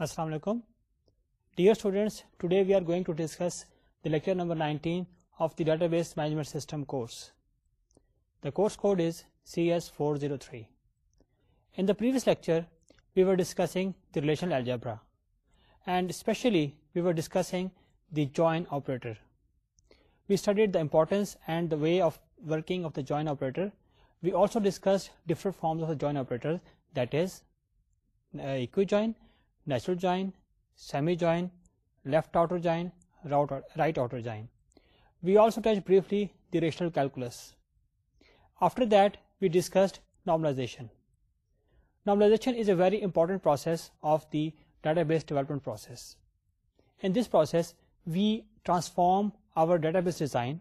Assalamu alaikum. Dear students, today we are going to discuss the lecture number 19 of the Database Management System course. The course code is CS403. In the previous lecture, we were discussing the relational algebra, and especially we were discussing the join operator. We studied the importance and the way of working of the join operator. We also discussed different forms of the join operator, that is uh, equijoin natural join, semi join, left outer join, right outer join. We also touched briefly the rational calculus. After that, we discussed normalization. Normalization is a very important process of the database development process. In this process, we transform our database design,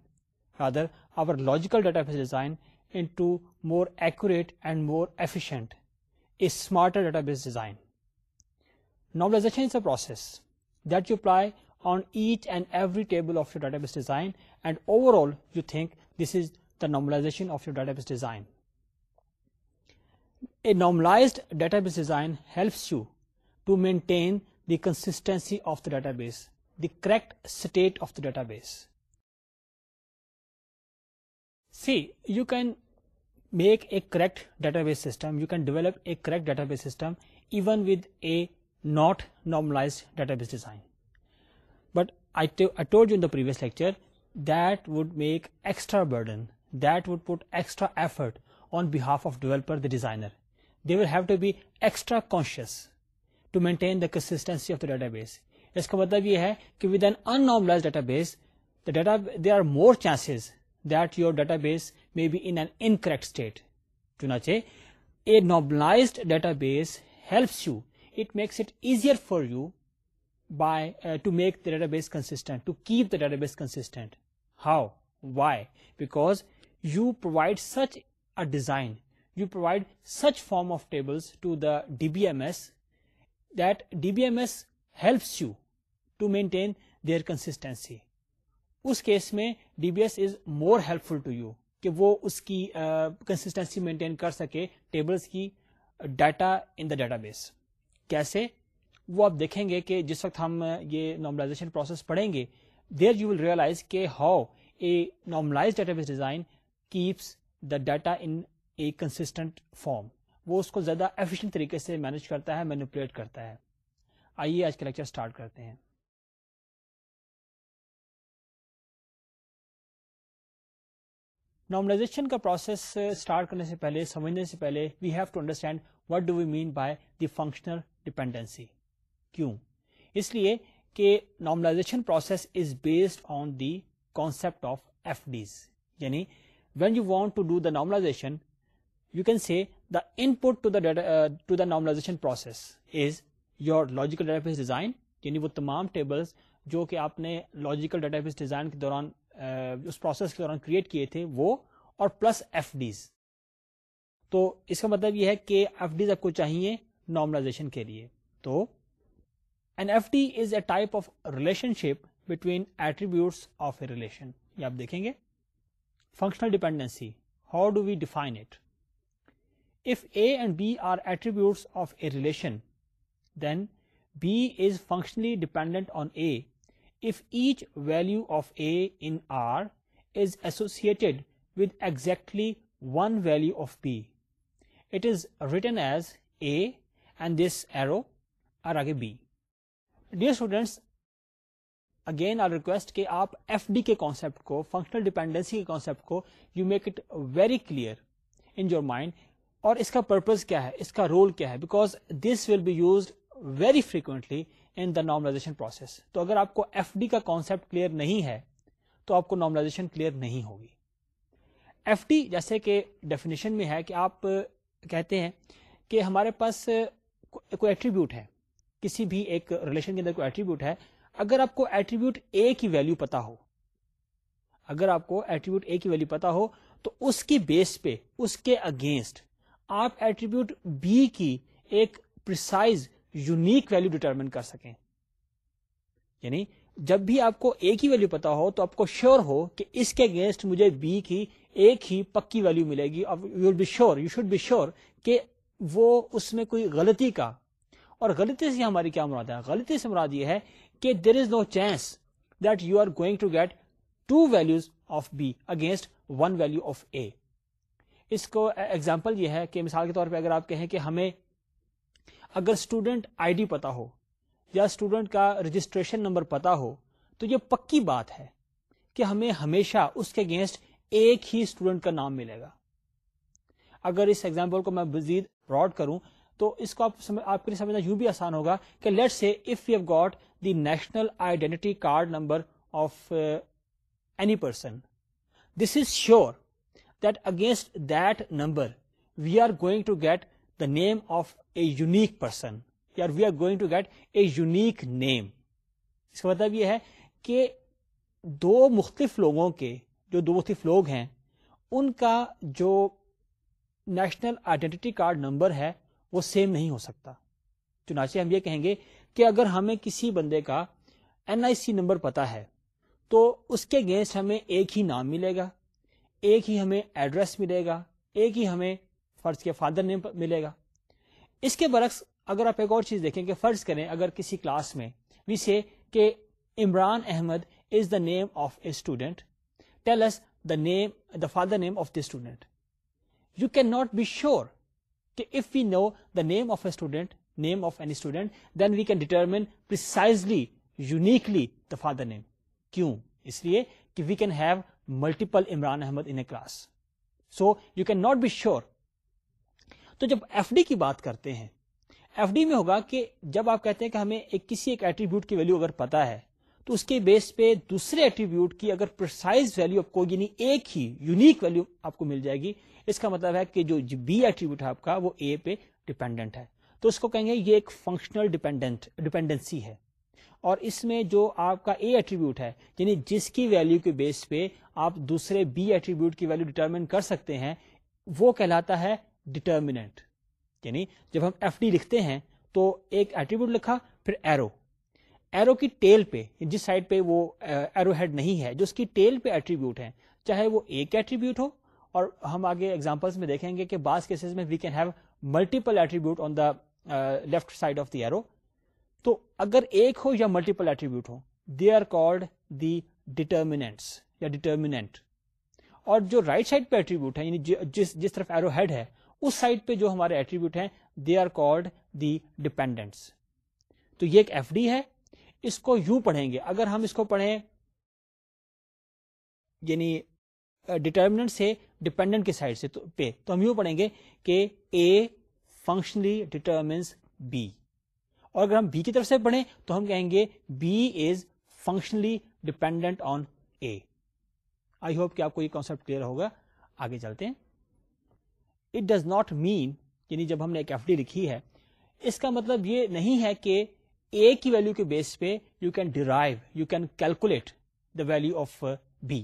rather our logical database design, into more accurate and more efficient, a smarter database design. Novelization is a process that you apply on each and every table of your database design, and overall you think this is the normalization of your database design. A normalized database design helps you to maintain the consistency of the database, the correct state of the database. See, you can make a correct database system, you can develop a correct database system even with a not normalize data base design but auto the previous lecture that would make extra burden that would put extra effort on behalf of developer designer they will have to be a extra conscious to maintain the consistency of the data base اس كا مطلب یہ ہے كہ with an unnormalized data base data there are more chances that your data base may be in in incorrect state چونچے a normalized data base helps you it makes it easier for you by to make the data base consistent to keep the data base constant how why you you such such a design you such such form of tables to the that M S you B M S helps you to maintain their consistency us case میں D B S is more helpful to you کہ وہ اس کی consistency uh, maintain کر سکے tables کی data in the data base کیسے وہ آپ دیکھیں گے کہ جس وقت ہم یہ نارملائزیشن پروسیس پڑھیں گے دیر یو ول ریئلائز کہ how a normalize database design keeps the data in a consistent form وہ اس کو زیادہ ایفیشینٹ طریقے سے مینج کرتا ہے مینوپولیٹ کرتا ہے آئیے آج کا لیکچر اسٹارٹ کرتے ہیں نارملائزیشن کا پروسیس اسٹارٹ uh, کرنے سے پہلے سمجھنے سے پہلے we have to understand what do we mean by the functional dependency کیوں اس لیے کہ normalization process is based on the concept of F Ds یعنی when you want to do the normalization you can see the input to the normalization process is your logical data base design یعنی وہ تمام tables جو کہ آپ نے logical data base design کے دوران اس پروسیس کے دوران کریٹ کیے تھے وہ اور پلس ایف ڈیز تو اس کا مطلب یہ ہے کہ ایف ڈیز آپ کو چاہیے نارملائزیشن کے لیے تو an F D is a type of relationship between attributes of a relation یہ آپ دیکھیں گے functional dependency how do we define it if A and B are attributes of a relation then B is functionally dependent on A if each value of a in r is associated with exactly one value of p it is written as a and this arrow are again b dear students again i request ke aap fd ke concept ko functional dependency ke concept ko you make it very clear in your mind اور اس کا purpose کیا ہے اس کا role کیا ہے because this will be used very frequently in the normalization process تو اگر آپ کو ایف ڈی کا کانسیپٹ کلیئر نہیں ہے تو آپ کو نارملائزیشن کلیئر نہیں ہوگی ایف ڈی جیسے کہ ڈیفینیشن میں ہے کہ آپ کہتے ہیں کہ ہمارے پاس کوئی ایٹریبیوٹ ہے کسی بھی ایک ریلیشن کے اندر کوئی ایٹریبیوٹ ہے اگر آپ کو ایٹریبیوٹ اے کی ویلو پتا ہو اگر آپ کو ایٹریبیوٹ اے کی ویلو پتا ہو تو اس کی بیس پہ اس کے اگینسٹ آپ ایٹریبیوٹ بی کی ایک پرسائز یونیک ویلو ڈیٹرمن کر سکیں یعنی جب بھی آپ کو اے کی ویلو پتا ہو تو آپ کو شیور ہو کہ اس کے اگینسٹ مجھے بی کی ایک ہی پکی ویلو ملے گی sure you should be sure کہ وہ اس میں کوئی غلطی کا اور غلطی سے ہماری کیا مراد ہے غلطی سے مراد یہ ہے کہ there is no chance that you are going to get two values of B against one value of A اس کو ایگزامپل یہ ہے کہ مثال کے طور پہ اگر آپ کہیں کہ ہمیں اگر اسٹوڈینٹ آئی ڈی پتا ہو یا اسٹوڈینٹ کا رجسٹریشن نمبر پتا ہو تو یہ پکی بات ہے کہ ہمیں ہمیشہ اس کے اگینسٹ ایک ہی اسٹوڈینٹ کا نام ملے گا اگر اس ایگزامپل کو میں مزید براڈ کروں تو اس کو آپ کے لیے سمجھنا یوں بھی آسان ہوگا کہ let see if you got the national identity card number of any person this is sure that against that number we are going to get name of a unique person یار we are going to get a unique name اس کا مطلب یہ ہے کہ دو مختلف لوگوں کے جو دو مختلف لوگ ہیں ان کا جو نیشنل آئیڈینٹی کارڈ نمبر ہے وہ سیم نہیں ہو سکتا چنانچہ ہم یہ کہیں گے کہ اگر ہمیں کسی بندے کا این آئی سی نمبر پتا ہے تو اس کے اگینسٹ ہمیں ایک ہی نام ملے گا ایک ہی ہمیں ایڈریس ملے گا ایک ہی ہمیں فرض کے فادر نیم ملے گا اس کے برعکس اگر آپ ایک اور چیز دیکھیں کہ فرض کریں اگر کسی کلاس میں وی سے کہ Imran Ahmed is the name of a student the name the father name of the student you can not be sure کہ if we know the name of a student name of an student then we can determine the father name کیوں اس لیے کہ we can have multiple Imran Ahmed in class so you can not be sure تو جب F D کی بات کرتے ہیں ایف ڈی میں ہوگا کہ جب آپ کہتے ہیں کہ ہمیں ایک کسی ایک ایٹریبیوٹ کی ویلو اگر پتا ہے تو اس کے بیس پہ دوسرے ایٹریبیوٹ کی اگر پرسائز آپ کو یعنی ایک ہی یونیک ویلو آپ کو مل جائے گی اس کا مطلب ہے کہ جو بی ایٹریبیوٹ ہے آپ کا وہ اے پہ ڈیپینڈنٹ ہے تو اس کو کہیں گے یہ ایک فنکشنل ڈیپینڈنٹ ڈیپینڈنسی ہے اور اس میں جو آپ کا اے ایٹریبیوٹ ہے یعنی جس کی ویلو کے بیس پہ آپ دوسرے بی ایٹریبیوٹ کی ویلو ڈیٹرمن کر سکتے ہیں وہ کہلاتا ہے ڈٹرمینٹ یعنی جب ہم ایف ڈی لکھتے ہیں تو ایک ایٹریبیوٹ لکھا پھر ایرو ایرو کی ٹیل پہ جس سائڈ پہ وہ ایرو uh, ہیڈ نہیں ہے جو اس کی ٹیل پہ ایٹریبیوٹ ہیں چاہے وہ ایک ایٹریبیوٹ ہو اور ہم آگے ایگزامپلس میں دیکھیں گے کہ بعض کیسز میں we can have multiple attribute on the left side of the arrow تو اگر ایک ہو یا multiple attribute who they are called the determinants یا ڈیٹرمینٹ اور جو رائٹ سائڈ پہ ایٹریبیوٹ ہے یعنی جس جس طرف ایرو ہیڈ ہے اس سائٹ پہ جو ہمارے ایٹریبیوٹ ہیں they are called the dependents تو یہ ایک ایف ڈی ہے اس کو یو پڑھیں گے اگر ہم اس کو پڑھیں یعنی سے ڈپینڈنٹ کے سائڈ سے پہ تو ہم یوں پڑھیں گے کہ اے فنکشنلی بی بی اور اگر ہم کی طرف سے پڑھیں تو ہم کہیں گے B is functionally dependent on A I hope کہ آپ کو یہ کانسپٹ کلیئر ہوگا آگے چلتے ہیں اٹ ڈز ناٹ مین یعنی جب ہم نے ایک ایف ڈی لکھی ہے اس کا مطلب یہ نہیں ہے کہ اے کی ویلو کے بیس پہ you can derive you can calculate the value of B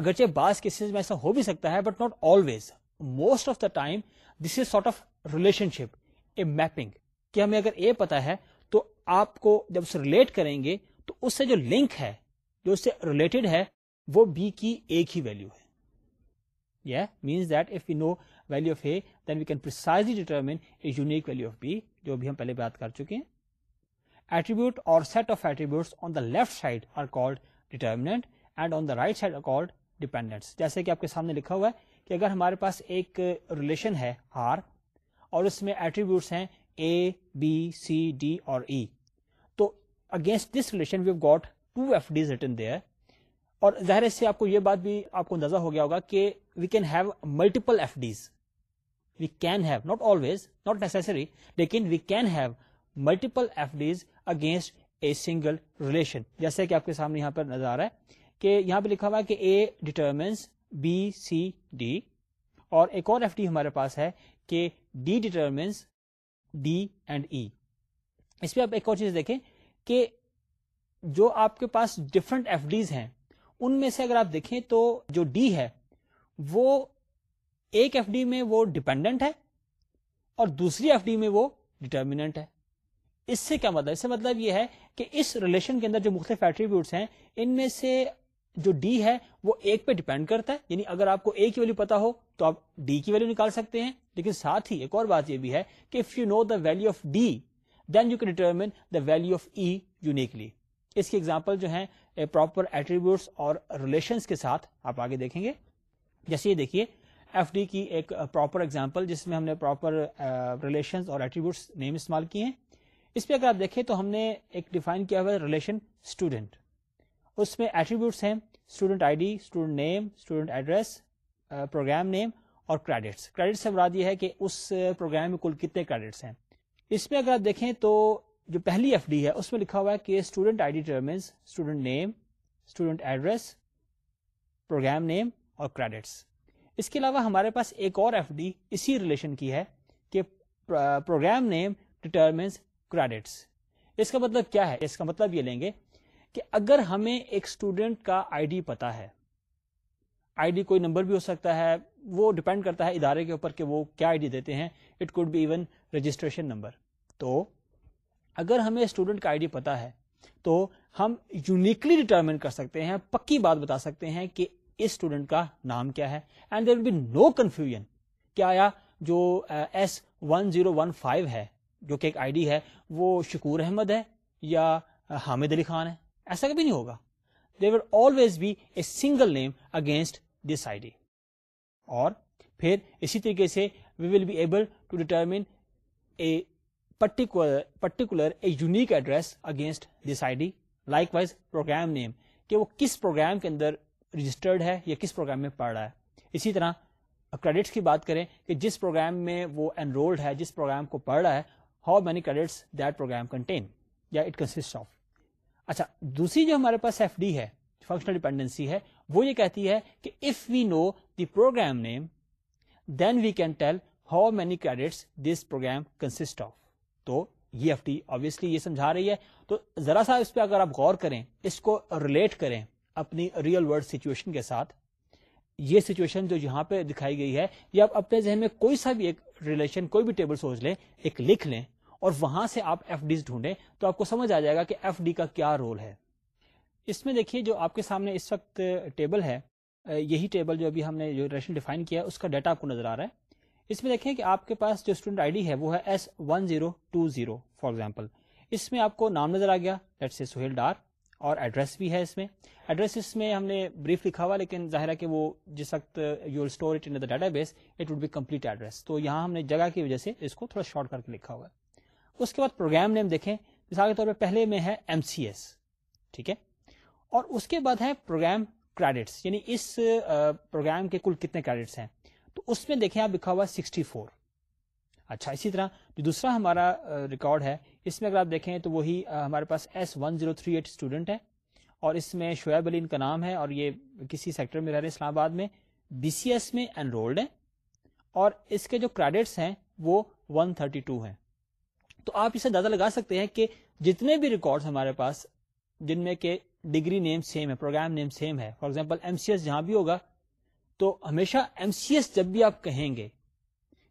اگرچہ بعض کیسز میں ایسا ہو بھی سکتا ہے but not always most of the time this is sort of relationship a mapping کہ ہمیں اگر اے پتا ہے تو آپ کو جب اسے ریلیٹ کریں گے تو اس سے جو لنک ہے جو اس سے ریلیٹڈ ہے وہ بی کی ایک ہی ویلو ہے means that if you know value of A then we can precisely determine a unique value of B جو ابھی ہم پہلے بات کر چکے ہیں ایٹریبیوٹ اور set of attributes on the left side are called determinant and on the right side are called dependents جیسے کہ آپ کے سامنے لکھا ہوا ہے کہ اگر ہمارے پاس ایک ریلیشن ہے آر اور اس میں ایٹریبیوٹس ہیں اے بی سی ڈی اور ای e, تو against this relation we've have got two F Ds written there اور ظاہر سے آپ کو یہ بات بھی آپ کو اندازہ ہو گیا ہوگا کہ we can have multiple F Ds we can have not always not necessary لیکن we can have multiple F Ds against a single relation جیسے کہ آپ کے سامنے یہاں یہاں پر نظر آ رہا ہے کہ پہ لکھا ہوا ہے کہ A determines B C D اور ایک اور ایف ڈی ہمارے پاس ہے کہ D determines D and E اس پہ آپ ایک اور چیز دیکھیں کہ جو آپ کے پاس ڈفرنٹ ایف ڈیز ہیں ان میں سے اگر آپ دیکھیں تو جو ڈی ہے وہ ایک ایف ڈی میں وہ ڈیپینڈنٹ ہے اور دوسری ایف ڈی میں وہ ڈیٹرمینٹ ہے اس سے کیا مطلب اس سے مطلب یہ ہے کہ اس ریلیشن کے اندر جو مختلف ایٹریبیوٹس ہیں ان میں سے جو ڈی ہے وہ ایک پہ ڈیپینڈ کرتا ہے یعنی اگر آپ کو اے کی ویلو پتا ہو تو آپ ڈی کی ویلو نکال سکتے ہیں لیکن ساتھ ہی ایک اور بات یہ بھی ہے کہ if you know the value of D then you can determine the value of E uniquely اس کی ایگزامپل جو ہے پراپر ایٹریبیوٹس اور ریلیشنس کے ساتھ آپ آگے دیکھیں گے جیسے یہ دیکھیے ایف ڈی کی ایک پراپر اگزامپل جس میں ہم نے پراپر ریلیشن uh, اور ایٹریبیوٹس نیم استعمال کیے ہیں اس پہ اگر آپ دیکھیں تو ہم نے ایک ڈیفائن کیا ہوا ہے ریلیشن اسٹوڈنٹ اس میں ایٹریبیوٹس ہیں student I D student name student address program name اور کریڈٹس کریڈٹ سے مراد یہ ہے کہ اس پروگرام میں کل کتنے کریڈٹس ہیں اس میں اگر آپ دیکھیں تو جو پہلی ایف ڈی ہے اس میں لکھا ہوا ہے کہ student I D determines name student address program name اور کریڈٹس اس کے علاوہ ہمارے پاس ایک اور ایف ڈی اسی ریلیشن کی ہے کہ پروگرام نیم ڈیٹرمنس کریڈٹس اس کا مطلب کیا ہے اس کا مطلب یہ لیں گے کہ اگر ہمیں ایک اسٹوڈینٹ کا آئی ڈی پتا ہے آئی ڈی کوئی نمبر بھی ہو سکتا ہے وہ ڈپینڈ کرتا ہے ادارے کے اوپر کہ وہ کیا آئی ڈی دیتے ہیں it could be even registration number تو اگر ہمیں اسٹوڈینٹ کا آئی ڈی پتا ہے تو ہم یونیکلی ڈیٹرمنٹ کر سکتے ہیں پکی بات بتا سکتے ہیں کہ اس اسٹوڈنٹ کا نام کیا ہے and there will be no confusion کیا آیا جو S one zero one five ہے جو کہ ایک آئی ڈی ہے وہ شکور احمد ہے یا حامد علی خان ہے ایسا کبھی نہیں ہوگا there will always be a single name against this I D اور پھر اسی طریقے سے we will be able to determine a particular particular a unique address against this I D likewise program name کہ وہ کس پروگرام کے اندر رجسٹرڈ ہے یا کس پروگرام میں پڑھ رہا ہے اسی طرح کریڈٹس کی بات کریں کہ جس پروگرام میں وہ انرولڈ ہے جس پروگرام کو پڑھ رہا ہے how many credits that program contain یا اٹ کنسٹ آف اچھا دوسری جو ہمارے پاس ایف ڈی ہے فنکشنل ڈیپینڈنسی ہے وہ یہ کہتی ہے کہ if we know the program name then we can tell how many credits this program consist of تو یہ ایف ڈی آبیسلی یہ سمجھا رہی ہے تو ذرا سا اس پہ اگر آپ غور کریں اس کو ریلیٹ کریں اپنی ریئل ورلڈ سچویشن کے ساتھ یہ سچویشن جو یہاں پہ دکھائی گئی ہے یا آپ اپنے ذہن میں کوئی سا بھی ایک ریلیشن کوئی بھی ٹیبل سوچ لیں ایک لکھ لیں اور وہاں سے آپ ایف ڈیز ڈھونڈیں تو آپ کو سمجھ آ جائے گا کہ ایف ڈی کا کیا رول ہے اس میں دیکھیے جو آپ کے سامنے اس وقت ٹیبل ہے یہی ٹیبل جو ابھی ہم نے جو ریلیشن ڈیفائن کیا ہے اس کا ڈیٹا آپ کو نظر آ رہا ہے اس میں دیکھیں کہ آپ کے پاس جو اسٹوڈنٹ آئی ڈی ہے وہ ہے S one zero two zero for example اس میں آپ کو نام نظر آ گیا لیٹ سے سہیل ڈار اور ایڈریس بھی ہے اس میں ایڈریس اس میں ہم نے بریف لکھا ہوا لیکن ظاہر ہے کہ وہ جس وقت you store it in database it would be complete address تو یہاں ہم نے جگہ کی وجہ سے اس کو تھوڑا شارٹ کر کے لکھا ہوا ہے اس کے بعد پروگرام نیم دیکھیں مثال کے طور پہ پہلے میں ہے ایم سی ایس ٹھیک ہے اور اس کے بعد ہے پروگرام کریڈٹس یعنی اس پروگرام کے کل کتنے کریڈٹس ہیں تو اس میں دیکھیں آپ لکھا ہوا سکسٹی فور اچھا اسی طرح جو دوسرا ہمارا ریکارڈ ہے اس میں اگر آپ دیکھیں تو وہی ہمارے پاس S one zero three eight student ہے اور اس میں شعیب علی ان کا نام ہے اور یہ کسی سیکٹر میں رہ رہے اسلام آباد میں بی سی ایس میں انرولڈ ہے اور اس کے جو کریڈٹس ہیں وہ ون تھرٹی ٹو تو آپ اسے اندازہ لگا سکتے ہیں کہ جتنے بھی ریکارڈ ہمارے پاس جن میں کہ ڈگری نیم سیم ہے پروگرام نیم سیم ہے for example M C S جہاں بھی ہوگا تو ہمیشہ ایم سی ایس جب بھی آپ کہیں گے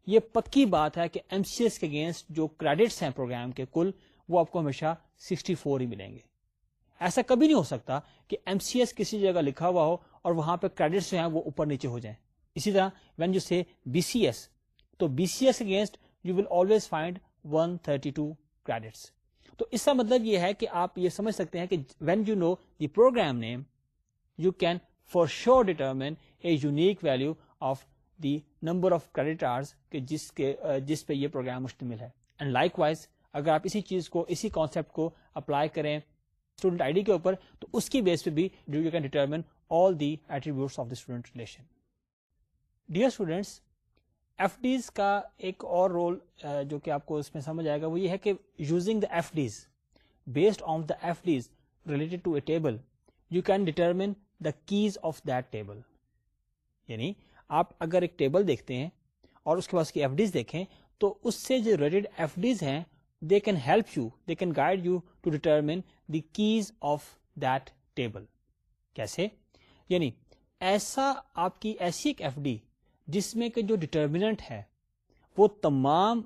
یہ پکی بات ہے کہ ایم سی ایس کے اگینسٹ جو کریڈٹس ہیں پروگرام کے کل وہ آپ کو ہمیشہ سکسٹی فور ہی ملیں گے ایسا کبھی نہیں ہو سکتا کہ ایم سی ایس کسی جگہ لکھا ہوا ہو اور وہاں پہ کریڈٹس جو ہیں وہ اوپر نیچے ہو جائیں اسی طرح when you B C S تو B C S against you will always find one thirty two credits تو اس کا مطلب یہ ہے کہ آپ یہ سمجھ سکتے ہیں کہ when you know the program name you can for sure determine a unique value of the number of credit hours جس پہ یہ پروگرام مشتمل ہے اینڈ لائک وائز اگر آپ اسی چیز کو اسی کانسیپٹ کو اپلائی کریں اسٹوڈنٹ آئی ڈی کے اوپر تو اس کی بیس پہ بھی you can determine all the attributes of the student relation dear students F Ds کا ایک اور رول جو کہ آپ کو اس میں سمجھ آئے گا وہ یہ ہے کہ using the F Ds based on the F Ds related to a table you can determine the keys of that table یعنی آپ اگر ایک ٹیبل دیکھتے ہیں اور اس کے پاس کی ایف ڈیز دیکھیں تو اس سے جو ریلیٹڈ ایف ڈیز ہیں they can help you they can guide you to determine the keys of that table کیسے یعنی ایسا آپ کی ایسی ایک ایف ڈی جس میں کہ جو ڈٹرمنٹ ہے وہ تمام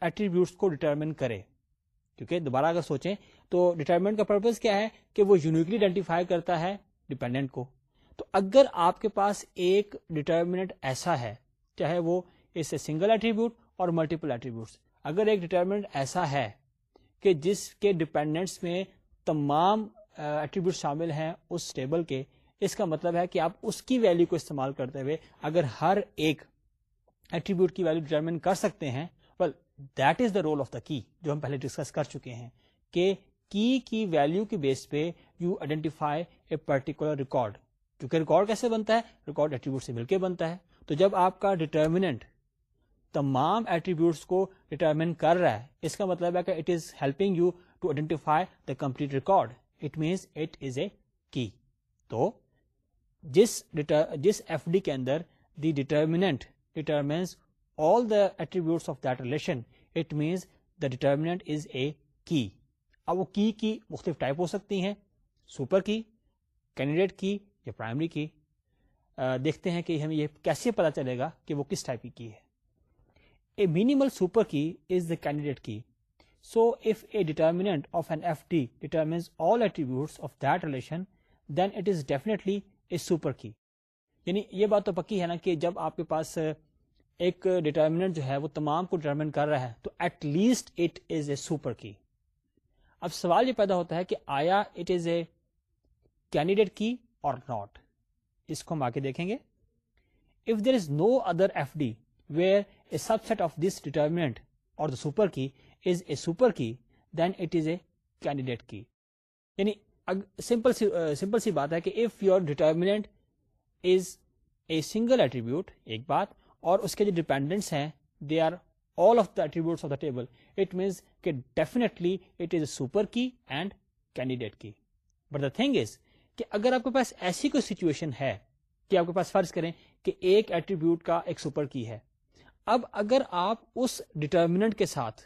ایٹریبیوٹس کو ڈٹرمن کرے کیونکہ دوبارہ اگر سوچیں تو ڈٹرمنٹ کا پرپز کیا ہے کہ وہ یونیکلی آئیڈینٹیفائی کرتا ہے ڈیپینڈنٹ کو تو اگر آپ کے پاس ایک ڈٹرمنٹ ایسا ہے چاہے وہ اس سے سنگل ایٹریبیوٹ اور ملٹیپل ایٹریبیوٹ اگر ایک ڈیٹرمنٹ ایسا ہے کہ جس کے ڈپینڈنٹس میں تمام ایٹریبیوٹ شامل ہیں اس ٹیبل کے اس کا مطلب ہے کہ آپ اس کی ویلو کو استعمال کرتے ہوئے اگر ہر ایک ایٹریبیوٹ کی ویلو ڈیٹرمن کر سکتے ہیں well that is the rule of the key جو ہم پہلے ڈسکس کر چکے ہیں کہ کی کی ویلو کے بیس پہ you identify a particular record کیونکہ ریکارڈ کیسے بنتا ہے ریکارڈ ایٹریبیوٹ سے مل کے بنتا ہے تو جب آپ کا ڈیٹرمینٹ تمام ایٹریبیوٹس کو کر رہا ہے اس کا مطلب ہے کہ it it it is is helping you to identify the complete record means a key تو جس جس ایف ڈی کے اندر the determinant determines all the attributes of that relation it means the determinant is a key اب وہ key کی مختلف type ہو سکتی ہیں سپر کی کینڈیڈیٹ کی یا پرائمری کی دیکھتے ہیں کہ ہمیں یہ کیسے پتا چلے گا کہ وہ کس ٹائپ کی کی ہے اے مینیمل سپر کی is the candidate key so if a determinant of an F all of that relation then it is definitely a super key یعنی یہ بات تو پکی ہے نا کہ جب آپ کے پاس ایک ڈیٹرمینٹ جو ہے وہ تمام کو ڈیٹرمن کر رہا ہے تو at least it is a super key اب سوال یہ پیدا ہوتا ہے کہ آیا it is a candidate key not اس کو ہم آ کے دیکھیں گے if there is no other FD where a subset of this determinant اور the super key is a super key then it is a candidate key یعنی simple سی بات ہے کہ if your determinant is a single attribute ایک بات اور اس کے جو ڈیپینڈنٹس ہیں they are all of the the of table it means کہ definitely and candidate key but the thing is کہ اگر آپ کے پاس ایسی کوئی سچویشن ہے کہ آپ کے پاس فرض کریں کہ ایک ایٹریبیوٹ کا ایک سپر کی ہے اب اگر آپ اس ڈٹرمنٹ کے ساتھ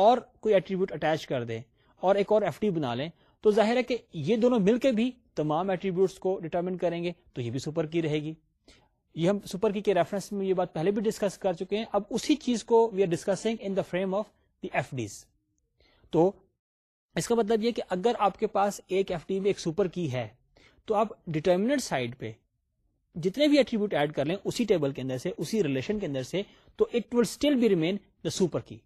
اور کوئی ایٹریبیوٹ اٹیچ کر دیں اور ایک اور ایف ٹی بنا لیں تو ظاہر ہے کہ یہ دونوں مل کے بھی تمام ایٹریبیوٹس کو ڈٹرمن کریں گے تو یہ بھی سپر کی رہے گی یہ ہم سپر کی کے ریفرنس میں یہ بات پہلے بھی ڈسکس کر چکے ہیں اب اسی چیز کو we are discussing in the frame of the F Ds تو اس کا مطلب یہ کہ اگر آپ کے پاس ایک ایف ڈی ایک سپر کی ہے تو آپ ڈیٹرمنٹ سائڈ پہ جتنے بھی ایٹریبیوٹ ایڈ کر لیں اسی ٹیبل کے اندر سے اسی ریلیشن کے اندر سے تو it will still be remain the super key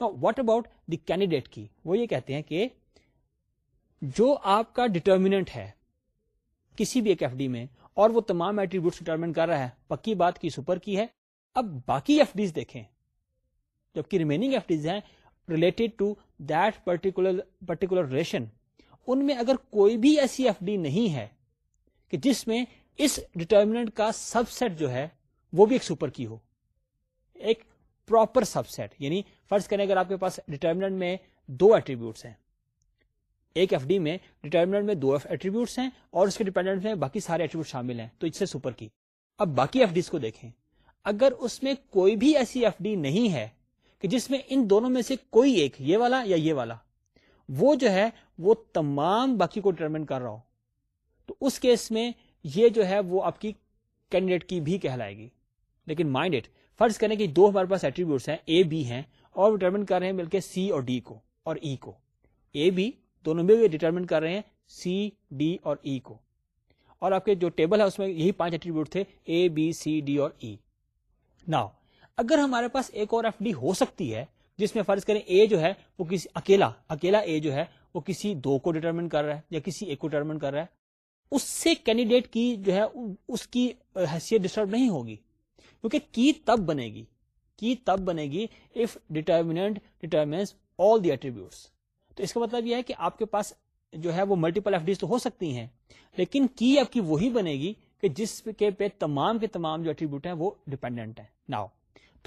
what about the candidate key وہ یہ کہتے ہیں کہ جو آپ کا ڈٹرمینٹ ہے کسی بھی ایک ایف ڈی میں اور وہ تمام ایٹریبیوٹ ڈٹرمنٹ کر رہا ہے پکی بات کی سپر کی ہے اب باقی ایف ڈیز دیکھیں جبکہ ریمیننگ ایف ڈیز ہیں related to that particular particular relation ان میں اگر کوئی بھی ایسی ایف ڈی نہیں ہے کہ جس میں اس ڈیٹرمنٹ کا سب سیٹ جو ہے وہ بھی ایک سپر کی ہو ایک پراپر سب سیٹ یعنی فرض کریں اگر آپ کے پاس ڈیٹرمنٹ میں دو ایٹریبیوٹس ہیں ایک ایف ڈی میں ڈیٹرمنٹ میں دو ایٹریبیوٹس ہیں اور اس کے ڈیپینڈنٹ میں باقی سارے ایٹریبیوٹ شامل ہیں تو اس سے سپر کی اب باقی ایف ڈیز کو دیکھیں اگر اس میں کوئی بھی ایسی ایف ڈی نہیں ہے کہ جس میں ان دونوں میں سے کوئی ایک یہ والا یا یہ والا وہ جو ہے وہ تمام باقی کو ڈٹرمنٹ کر رہا ہو تو اس کیس میں یہ جو ہے وہ آپ کی کینڈیڈیٹ کی بھی کہلائے گی لیکن مائنڈ اٹ فرض کریں کہ دو ہمارے پاس ایٹریبیوٹس ہیں اے بی ہیں اور ڈٹرمنٹ کر رہے ہیں بلکہ سی اور ڈی کو اور ای e کو اے بی دونوں میں ڈٹرمنٹ کر رہے ہیں سی ڈی اور ای e کو اور آپ کے جو ٹیبل ہے اس میں یہی پانچ ایٹریبیوٹ تھے اے بی سی ڈی اور ای e۔ ناؤ اگر ہمارے پاس ایک اور ایف ڈی ہو سکتی ہے جس میں فرض کریں اے جو ہے وہ کسی اکیلا اکیلا اے جو ہے وہ کسی دو کو ڈیٹرمنٹ کر رہا ہے یا کسی ایک کو ڈیٹرمنٹ کر رہا ہے اس سے کینڈیڈیٹ کی جو ہے اس کی حیثیت ڈسٹرب نہیں ہوگی کیونکہ کی تب بنے گی کی تب بنے گی if determinant all the attributes تو اس کا مطلب یہ ہے کہ آپ کے پاس جو ہے وہ ملٹیپل ایف ڈیز تو ہو سکتی ہیں لیکن کی آپ کی وہی بنے گی کہ جس کے پہ تمام کے تمام جو ایٹریبیوٹ ہیں وہ ڈیپینڈنٹ ہیں ناؤ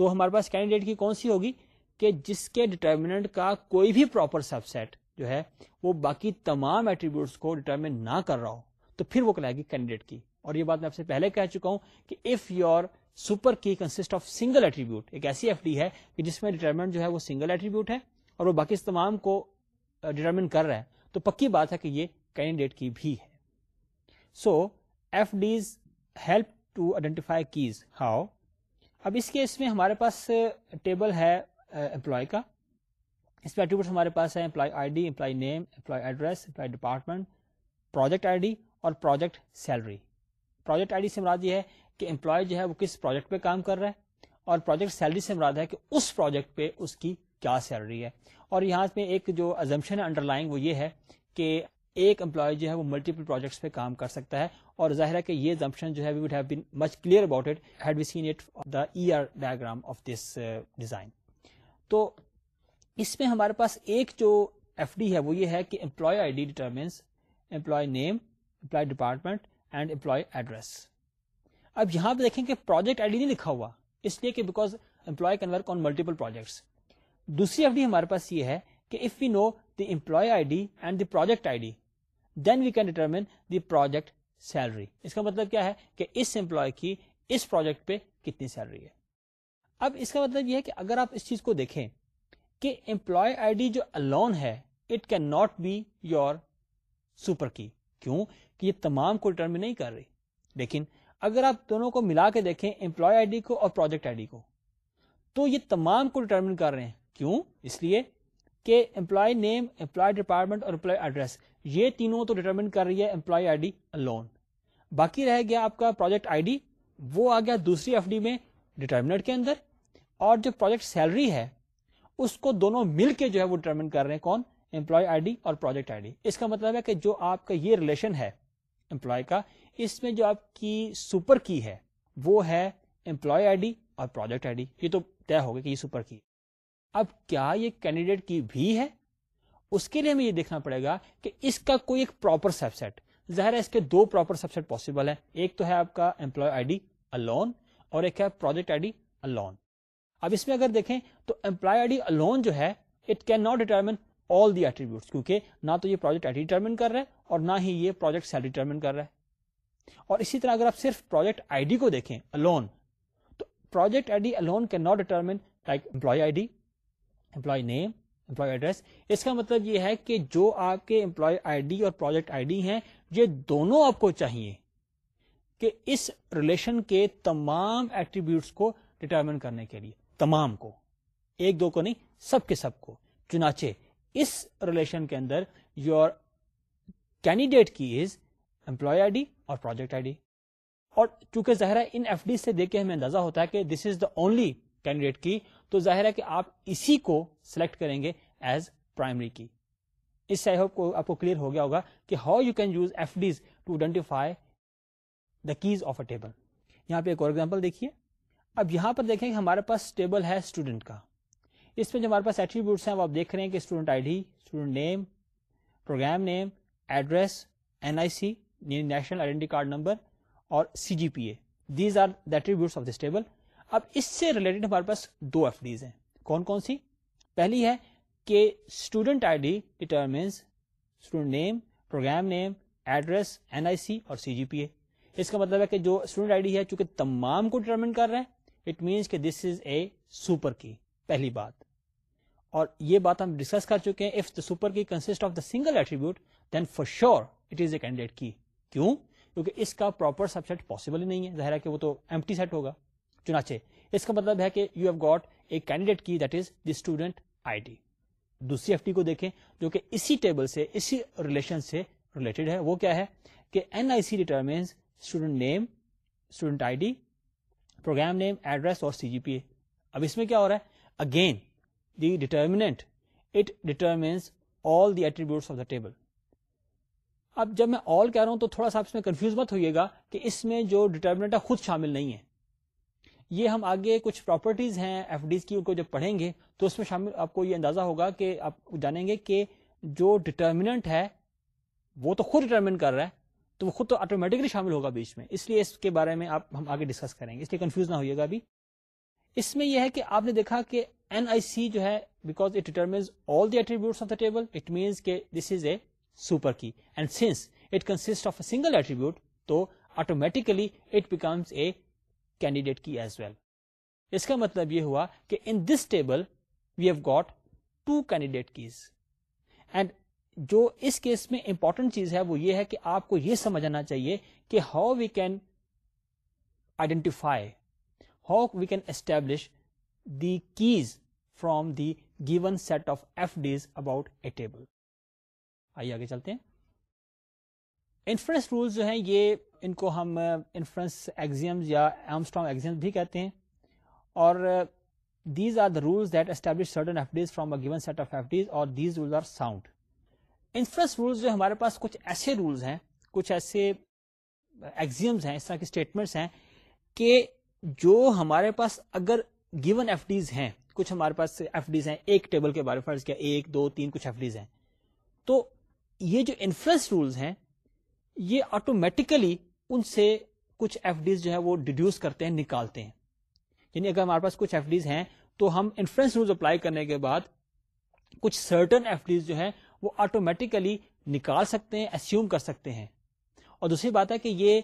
تو ہمارے پاس کینڈیڈیٹ کی کون سی ہوگی کہ جس کے ڈیٹرمنٹ کا کوئی بھی پراپر سب سیٹ جو ہے وہ باقی تمام ایٹریبیوٹس کو ڈٹرمن نہ کر رہا ہو تو پھر وہ گی کینڈیڈیٹ کی اور یہ بات میں آپ سے پہلے کہہ چکا ہوں کہ if your super key consist of single attribute ایک ایسی ایف ڈی ہے کہ جس میں ڈیٹرمنٹ جو ہے وہ سنگل ایٹریبیوٹ ہے اور وہ باقی تمام کو ڈٹرمن کر رہا ہے تو پکی بات ہے کہ یہ کینڈیڈیٹ کی بھی ہے so FDs help to identify keys how اب اس کیس میں ہمارے پاس ٹیبل ہے امپلائی کا اس میں پہ ہمارے پاس ہے employee ID employee name employee address employee department project ID اور project salary project I D سے مراد یہ ہے کہ امپلائی جو ہے وہ کس پروجیکٹ پہ کام کر رہا ہے اور پروجیکٹ سیلری سے مراد ہے کہ اس پروجیکٹ پہ اس کی کیا سیلری ہے اور یہاں پہ ایک جو ازمشن انڈر لائن وہ یہ ہے کہ ایک امپلائی جو ہے وہ ملٹیپل پروجیکٹس پہ کام کر سکتا ہے اور ظاہر ہے کہ یہ زمپشن جو ہے we we would have been much clear about it it had seen the ER diagram of this design تو اس میں ہمارے پاس ایک جو ایف ڈی ہے وہ یہ ہے کہ employee I D determines employee name employee department and employee address اب یہاں پہ دیکھیں کہ پروجیکٹ آئی ڈی نہیں لکھا ہوا اس لیے کہ because employee can work on multiple projects دوسری ایف ڈی ہمارے پاس یہ ہے کہ if we know the employee ID and the project ID then we can determine the project salary اس کا مطلب کیا ہے کہ اس امپلائی کی اس پروجیکٹ پہ کتنی سیلری ہے اب اس کا مطلب یہ ہے کہ اگر آپ اس چیز کو دیکھیں کہ امپلائی آئی ڈی جو الون ہے it can not be your super key کیوں کہ یہ تمام کو ڈیٹرمن نہیں کر رہی لیکن اگر آپ دونوں کو ملا کے دیکھیں امپلائی آئی ڈی کو اور پروجیکٹ آئی ڈی کو تو یہ تمام کو ڈیٹرمن کر رہے ہیں کیوں اس لیے کہ امپلائی نیم امپلائی ڈپارٹمنٹ اور امپلائی ایڈریس یہ تینوں تو ڈیٹرمن کر رہی ہے امپلائی آئی ڈی لون باقی رہ گیا آپ کا پروجیکٹ آئی ڈی وہ آ گیا دوسری ایف ڈی میں ڈیٹرمنٹ کے اندر اور جو پروجیکٹ سیلری ہے اس کو دونوں مل کے جو ہے وہ ڈیٹرمن کر رہے ہیں کون امپلائی آئی ڈی اور پروجیکٹ آئی ڈی اس کا مطلب ہے کہ جو آپ کا یہ ریلیشن ہے امپلائی کا اس میں جو آپ کی سپر کی ہے وہ ہے امپلائی آئی ڈی اور پروجیکٹ آئی ڈی یہ تو طے ہوگا کہ یہ سپر کی اب کیا یہ کینڈیڈیٹ کی بھی ہے اس کے لیے ہمیں یہ دیکھنا پڑے گا کہ اس کا کوئی ایک پراپر سب سیٹ ظاہر ہے اس کے دو پراپر سب سیٹ پاسبل ہے ایک تو ہے آپ کا امپلائی آئی ڈی الون اور ایک ہے پروجیکٹ آئی ڈی الون اب اس میں اگر دیکھیں تو امپلائی آئی ڈی الون جو ہے it can not determine all the attribute کیونکہ نہ تو یہ پروجیکٹ آئی ڈی ڈیٹرمن کر رہا ہے اور نہ ہی یہ پروجیکٹ سیل ڈیٹرمن کر رہا ہے اور اسی طرح اگر آپ صرف پروجیکٹ آئی ڈی کو دیکھیں الون تو project ID alone can not determine like employee ID employee name employee address اس کا مطلب یہ ہے کہ جو آپ کے امپلائی آئی ڈی اور پروجیکٹ آئی ڈی ہیں یہ دونوں آپ کو چاہیے کہ اس ریلیشن کے تمام ایٹریبیوٹس کو کرنے کے لیے تمام کو ایک دو کو نہیں سب کے سب کو چنانچہ اس ریلیشن کے اندر your candidate key is employee ID اور پروجیکٹ آئی ڈی اور چونکہ زہرا ان ایف ڈی سے دیکھ کے ہمیں اندازہ ہوتا ہے کہ this is the only candidate key تو ظاہر ہے کہ آپ اسی کو سلیکٹ کریں گے ایز پرائمری کی اس سے آئی کو آپ کو کلیئر ہو گیا ہوگا کہ how you can use F Ds to identify the keys of a table یہاں پہ ایک اور ایگزامپل دیکھیے اب یہاں پر دیکھیں کہ ہمارے پاس ٹیبل ہے اسٹوڈنٹ کا اس میں جو ہمارے پاس ایٹریبیوٹس ہیں وہ آپ دیکھ رہے ہیں کہ student I D student name program name address N I C national identity card number اور C G P A these are the attributes of this table اب اس سے ریلیٹڈ ہمارے پاس دو ایف ڈیز ہیں کون کون سی پہلی ہے کہ student ID determines student name program name address NIC اور سی جی پی اے اس کا مطلب ہے کہ جو اسٹوڈنٹ آئی ڈی ہے چونکہ تمام کو ڈیٹرمنٹ کر رہے ہیں اٹ مینس کہ this is a super key پہلی بات اور یہ بات ہم ڈسکس کر چکے ہیں if the super key consist of the single attribute then for sure it is a candidate key کیوں کیونکہ اس کا پراپر سبجیکٹ پاسبل ہی نہیں ہے ظاہر ہے کہ وہ تو ایم سیٹ ہوگا چنانچہ اس کا مطلب ہے کہ you have got a candidate key that is the student ID دوسری ایف ٹی کو دیکھیں جو کہ اسی ٹیبل سے اسی ریلیشن سے ریلیٹڈ ہے وہ کیا ہے کہ NIC determines student name student ID program name address اور سی جی پی اے اب اس میں کیا ہو رہا ہے again the determinant it determines all the attributes of the table اب جب میں آل کہہ رہا ہوں تو تھوڑا سا اس میں کنفیوز مت ہوئیے گا کہ اس میں جو ڈیٹرمنٹ ہے خود شامل نہیں ہے یہ ہم آگے کچھ پراپرٹیز ہیں ایف ڈیز کی ان کو جب پڑھیں گے تو اس میں شامل آپ کو یہ اندازہ ہوگا کہ آپ جانیں گے کہ جو ڈٹرمنٹ ہے وہ تو خود ڈٹرمنٹ کر رہا ہے تو وہ خود تو آٹومیٹکلی شامل ہوگا بیچ میں اس لیے اس کے بارے میں آپ ہم آگے ڈسکس کریں گے اس لیے کنفیوز نہ ہوئے گا ابھی اس میں یہ ہے کہ آپ نے دیکھا کہ این آئی سی جو ہے because it determines all the attribute of the table it means کے this is a super key and since it consist of a single attribute تو automatically it becomes a candidate key as well اس کا مطلب یہ ہوا کہ in this table we have got two candidate keys and جو اس case میں important چیز ہے وہ یہ ہے کہ آپ کو یہ سمجھنا چاہیے کہ how we can identify how we can establish the keys from the given set of FDs about a table آئیے آگے چلتے ہیں انفرنس رولز جو ہیں یہ ان کو ہم انفرنس ایگزیمز یا ایمسٹرانگ ایگزیمز بھی کہتے ہیں اور these are the rules that establish certain FDs from given set of FDs اور these rules are sound inference rules جو ہمارے پاس کچھ ایسے رولز ہیں کچھ ایسے ایگزیمز ہیں اس طرح کے اسٹیٹمنٹس ہیں کہ جو ہمارے پاس اگر گیون ایف ڈیز ہیں کچھ ہمارے پاس ایف ڈیز ہیں ایک ٹیبل کے بارے فرض کیا ایک دو تین کچھ ایف ڈیز ہیں تو یہ جو انفرنس رولز ہیں یہ آٹومیٹیکلی ان سے کچھ ایف ڈیز جو ہے وہ ڈیڈیوس کرتے ہیں نکالتے ہیں یعنی اگر ہمارے پاس کچھ ایف ڈیز ہیں تو ہم انفرنس رولز اپلائی کرنے کے بعد کچھ سرٹن ایف ڈیز جو ہیں وہ آٹومیٹیکلی نکال سکتے ہیں اسیوم کر سکتے ہیں اور دوسری بات ہے کہ یہ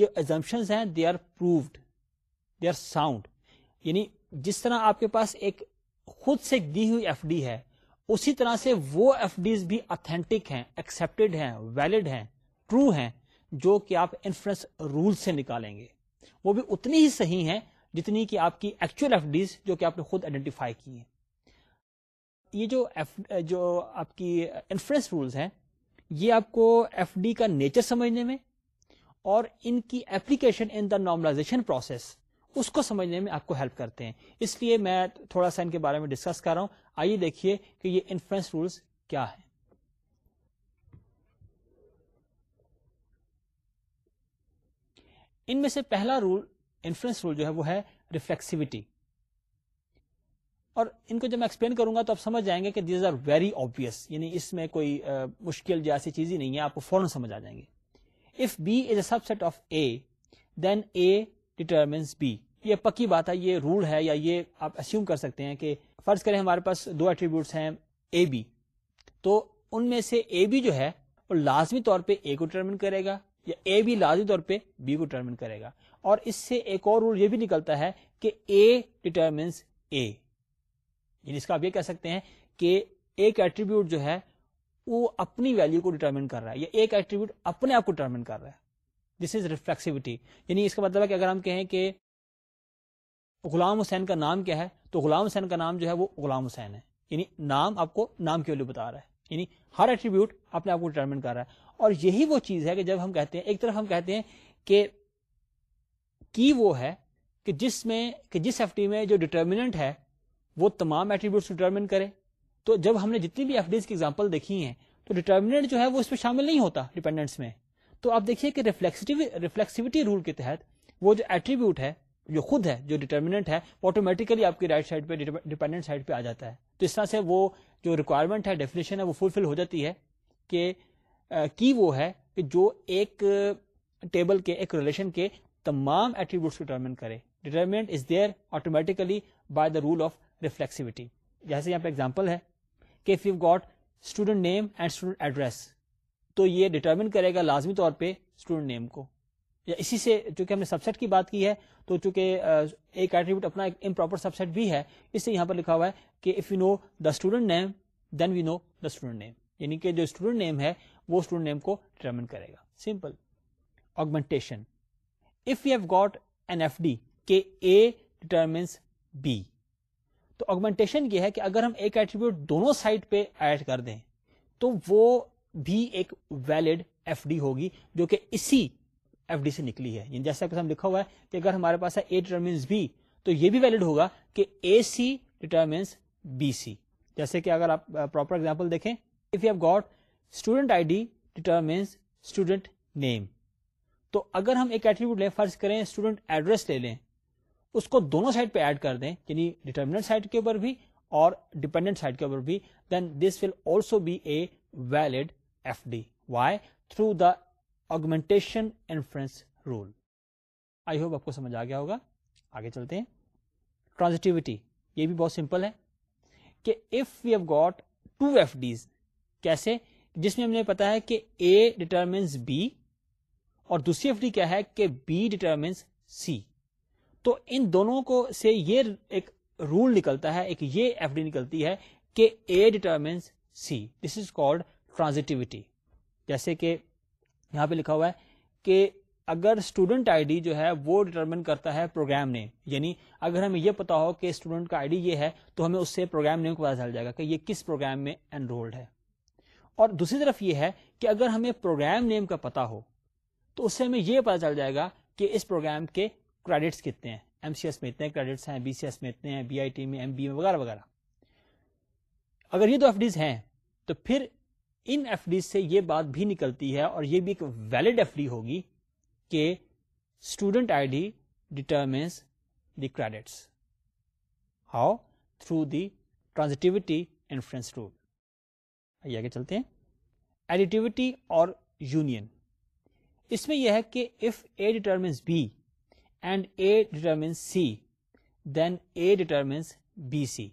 جو ایزمپشنز ہیں they are proofed they are sound یعنی جس طرح آپ کے پاس ایک خود سے دی ہوئی ایف ڈی ہے اسی طرح سے وہ ایف ڈیز بھی اتھینٹک ہیں ایکسپٹیڈ ہیں ویلڈ ہیں ٹرو ہیں جو کہ آپ انفرنس رول سے نکالیں گے وہ بھی اتنی ہی صحیح ہیں جتنی کہ آپ کی ایکچوئل ایف ڈیز جو کہ آپ نے خود آئیڈینٹیفائی کی ہیں یہ جو جو آپ کی رولز ہیں یہ آپ کو ایف ڈی کا نیچر سمجھنے میں اور ان کی application in the normalization process اس کو سمجھنے میں آپ کو ہیلپ کرتے ہیں اس لیے میں تھوڑا سا ان کے بارے میں ڈسکس کر رہا ہوں آئیے دیکھیے کہ یہ انفرنس رولس کیا ہے ان میں سے پہلا رول انفرنس رول جو ہے وہ ہے ریفلیکسوٹی اور ان کو جب میں ایکسپلین کروں گا تو آپ سمجھ جائیں گے کہ دیز آر ویری آبیس یعنی اس میں کوئی مشکل جیسی چیز ہی نہیں ہے آپ کو فوراً سمجھ آ جائیں گے if B is a subset of A then A determines B یہ پکی بات ہے یہ رول ہے یا یہ آپ اسیوم کر سکتے ہیں کہ فرض کریں ہمارے پاس دو ایٹریبیوٹس ہیں اے بی تو ان میں سے اے بی جو ہے وہ لازمی طور پہ اے کو ڈٹرمن کرے گا یا اے بی لازمی طور پہ بی کو ڈٹرمن کرے گا اور اس سے ایک اور رول یہ بھی نکلتا ہے کہ اے ڈٹرمنس اے یعنی اس کا آپ یہ کہہ سکتے ہیں کہ ایک ایٹریبیوٹ جو ہے وہ اپنی ویلو کو ڈٹرمن کر رہا ہے یا ایک ایٹریبیوٹ اپنے آپ کو ڈٹرمن کر رہا ہے دس از ریفلیکسیوٹی یعنی اس کا مطلب ہے کہ اگر ہم کہیں کہ غلام حسین کا نام کیا ہے تو غلام حسین کا نام جو ہے وہ غلام حسین ہے یعنی نام آپ کو نام کی ویلو بتا رہا ہے یعنی ہر ایٹریبیوٹ اپنے آپ کو ڈیٹرمنٹ کر رہا ہے اور یہی وہ چیز ہے کہ جب ہم کہتے ہیں ایک طرف ہم کہتے ہیں کہ کہ کی وہ ہے جس میں کہ جس ایف ڈی میں جو ڈیٹرمنٹ ہے وہ تمام ایٹریبیوٹس ڈٹرمن کرے تو جب ہم نے جتنی بھی ایف ڈیز کی ایگزامپل دیکھی ہیں تو ڈیٹرمنٹ جو ہے وہ اس پہ شامل نہیں ہوتا ڈیپینڈنٹس میں تو آپ دیکھیے کہ رول کے تحت وہ جو ایٹریبیوٹ ہے جو خود ہے جو ڈیٹرمینٹ ہے وہ آٹومیٹکلی آپ کی رائٹ سائڈ پہ ڈیپینڈنٹ سائڈ پہ آ جاتا ہے تو اس طرح سے وہ جو ریکوائرمنٹ ہے ڈیفینیشن ہے وہ فلفل ہو جاتی ہے کہ کہ کی وہ ہے جو ایک ٹیبل کے ایک ریلیشن کے تمام ایٹریبیوٹس کو ڈیٹرمنٹ کرے determinant is there automatically by the rule of reflexivity جیسے یہاں پہ ایگزامپل ہے کہ if you got student student name and address تو یہ ڈیٹرمن کرے گا لازمی طور پہ اسٹوڈنٹ نیم کو یا اسی سے چونکہ ہم نے سبسٹ کی بات کی ہے تو چونکہ ایک ایٹریبیوٹ اپنا ایک امپراپر سبسٹ بھی ہے اس سے یہاں پر لکھا ہوا ہے کہ if you know the student name then we know the student name یعنی کہ جو اسٹوڈنٹ نیم ہے وہ اسٹوڈنٹ نیم کو کرے گا simple augmentation if you have got an FD A determines B تو آگمنٹیشن یہ ہے کہ اگر ہم ایک ایٹریبیوٹ دونوں سائڈ پہ ایڈ کر دیں تو وہ بھی ایک ویلڈ ایف ڈی ہوگی جو کہ اسی ایف ڈی سے نکلی ہے یعنی جیسا کہ ہم لکھا ہوا ہے کہ اگر ہمارے پاس ہے اے ڈیٹرمنس بی تو یہ بھی ویلڈ ہوگا کہ اے سی ڈیٹرمنس بی سی جیسے کہ اگر آپ پراپر ایگزامپل دیکھیں if you have got student I D determines student name تو اگر ہم ایک ایٹریبیوٹ لیں فرض کریں اسٹوڈنٹ ایڈریس لے لیں اس کو دونوں سائڈ پہ ایڈ کر دیں یعنی ڈیٹرمنٹ سائڈ کے اوپر بھی اور ڈیپینڈنٹ سائڈ کے اوپر بھی then this will also be a valid FD why through the inference rule I hope آپ کو سمجھ آ گیا ہوگا آگے چلتے ہیں ٹرانزٹیوٹی یہ بھی بہت سمپل ہے کہ if have got two FDs کیسے جس میں ہم نے پتا ہے کہ اے ڈیٹرمنس بی اور دوسری ایف ڈی کیا ہے کہ بی ڈیٹرمنس سی تو ان دونوں کو سے یہ ایک رول نکلتا ہے ایک یہ ایف ڈی نکلتی ہے کہ A determines C this is called transitivity جیسے کہ یہاں پہ لکھا ہوا ہے کہ اگر اسٹوڈنٹ آئی ڈی جو ہے وہ ڈٹرمن کرتا ہے پروگرام نیم یعنی اگر ہمیں یہ پتا ہو کہ اسٹوڈنٹ کا آئی ڈی یہ ہے تو ہمیں اس سے پروگرام نیم کو پتا چل جائے گا کہ یہ کس پروگرام میں انرولڈ ہے اور دوسری طرف یہ ہے کہ اگر ہمیں پروگرام نیم کا پتا ہو تو اس سے ہمیں یہ پتا چل جائے گا کہ اس پروگرام کے کریڈٹس کتنے ہیں ایم سی ایس میں اتنے کریڈٹس ہیں بی سی ایس میں اتنے ہیں بی آئی ٹی میں ایم بی میں وغیرہ وغیرہ اگر یہ دو ایف ڈیز ہیں تو پھر ان ایف ڈی سے یہ بات بھی نکلتی ہے اور یہ بھی ایک ویلڈ ایف ڈی ہوگی کہ student ID determines the credits how through the transitivity inference rule آئیے آگے چلتے ہیں ایڈیٹیوٹی اور یونین اس میں یہ ہے کہ if A determines B and A determines C then A determines B C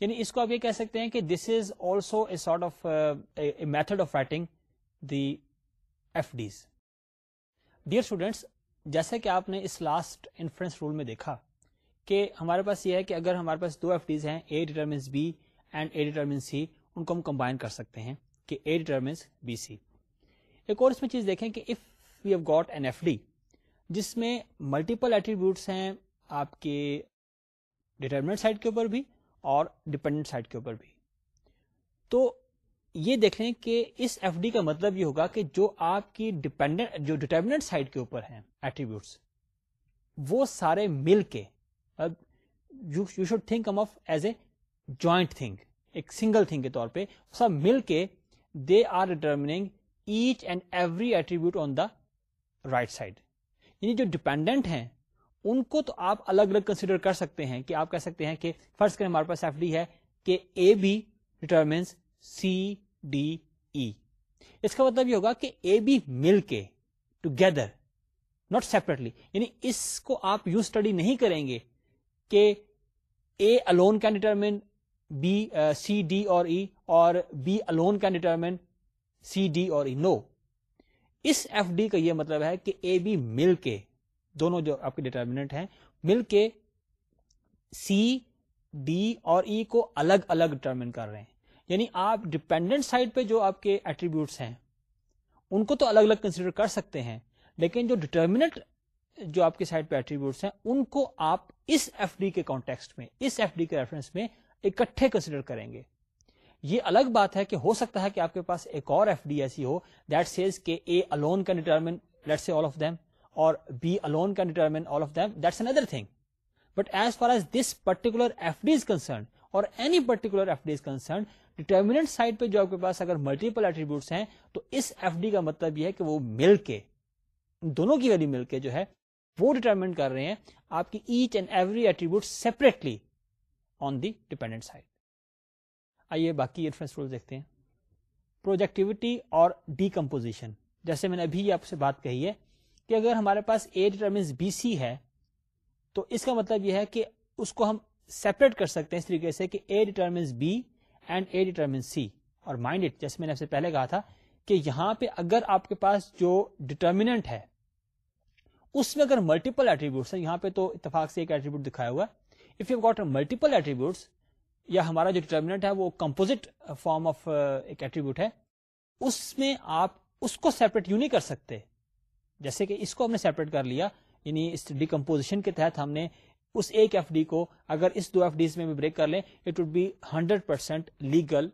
یعنی اس کو آپ یہ کہہ سکتے ہیں کہ this is also a sort of a method of writing the FDs dear students جیسے کہ آپ نے اس لاسٹ انفرنس رول میں دیکھا کہ ہمارے پاس یہ ہے کہ اگر ہمارے پاس دو ایف ڈیز ہیں A determines B and A determines C ان کو ہم کمبائن کر سکتے ہیں کہ اے ڈیٹرمنس بی سی ایک اور اس میں چیز دیکھیں کہ if we have got an F D جس میں ملٹیپل ایٹریبیوٹس ہیں آپ کے ڈیٹرمنٹ سائڈ کے اوپر بھی اور ڈیپینڈنٹ سائٹ کے اوپر بھی تو یہ دیکھ لیں کہ اس ایف ڈی کا مطلب یہ ہوگا کہ جو آپ کی ڈیپینڈنٹ جو ڈیٹرمنٹ سائٹ کے اوپر ہیں ایٹریبیوٹس وہ سارے مل کے you should think of as a joint thing ایک سنگل تھنگ کے طور پہ سب مل کے they are determining each and every attribute on the right side یعنی جو ڈپینڈنٹ ہیں ان کو تو آپ الگ الگ کنسیڈر کر سکتے ہیں کہ آپ کہہ سکتے ہیں کہ فرض کریں ہمارے پاس ایف ڈی ہے کہ A B determine C D E اس کا مطلب یہ ہوگا کہ اے بی مل کے ٹوگیدر ناٹ سیپریٹلی یعنی اس کو آپ یو اسٹڈی نہیں کریں گے کہ A alone can determine B C D اور ای e اور B alone can determine C D اور ای e۔ نو اس ایف ڈی کا یہ مطلب ہے کہ اے بی مل کے دونوں جو آپ کے ڈیٹرمنٹ ہیں مل کے سی ڈی اور ای e کو الگ الگ ڈٹرمن کر رہے ہیں یعنی آپ ڈپینڈنٹ سائڈ پہ جو آپ کے ایٹریبیوٹس ہیں ان کو تو الگ الگ کنسیڈر کر سکتے ہیں لیکن جو ڈٹرمنٹ جو آپ کے سائڈ پہ ایٹریبیوٹس ہیں ان کو آپ اس ایف ڈی کے کانٹیکسٹ میں اس ایف ڈی کے ریفرنس میں اکٹھے کنسیڈر کریں گے یہ الگ بات ہے کہ ہو سکتا ہے کہ آپ کے پاس ایک اور ایف ڈی ایسی ہو دیٹ سیز کے اے الون کا determinant let all of them be alone کا determine all of the other thing but as far this particular if these concern اور جو آپ کے پاس اگر ملٹیپل ایٹریبیوٹس ہیں تو اس ایف ڈی کا مطلب یہ ہے کہ وہ مل کے دونوں کی ویلو مل کے جو ہے وہ ڈیٹرمنٹ کر رہے ہیں آپ کی each and every attribute separately on the dependent side آئیے باقی رول دیکھتے ہیں پروجیکٹیوٹی اور ڈیکمپوزیشن جیسے میں نے ابھی آپ سے بات کہی ہے کہ اگر ہمارے پاس اے ڈیٹرمنس بی سی ہے تو اس کا مطلب یہ ہے کہ اس کو ہم سیپریٹ کر سکتے ہیں اس طریقے سے کہ A determines B and A determines C اور مائنڈ اٹ جیسے میں نے سے پہلے کہا تھا کہ یہاں پہ اگر آپ کے پاس جو ڈٹرمینٹ ہے اس میں اگر ملٹیپل ایٹریبیوٹس ہیں یہاں پہ تو اتفاق سے ایک ایٹریبیوٹ دکھایا ہوا ہے if you got multiple attributes یا ہمارا جو ڈٹرمنٹ ہے وہ کمپوزٹ فارم آف ایک ایٹریبیوٹ ہے اس میں آپ اس کو سیپریٹ یو نہیں کر سکتے جیسے کہ اس کو ہم نے سیپریٹ کر لیا یعنی اس ڈیکمپوزیشن کے تحت ہم نے اس ایک ایف ڈی کو اگر اس دو ایف ڈیز میں بھی بریک کر لیں it would be hundred percent legal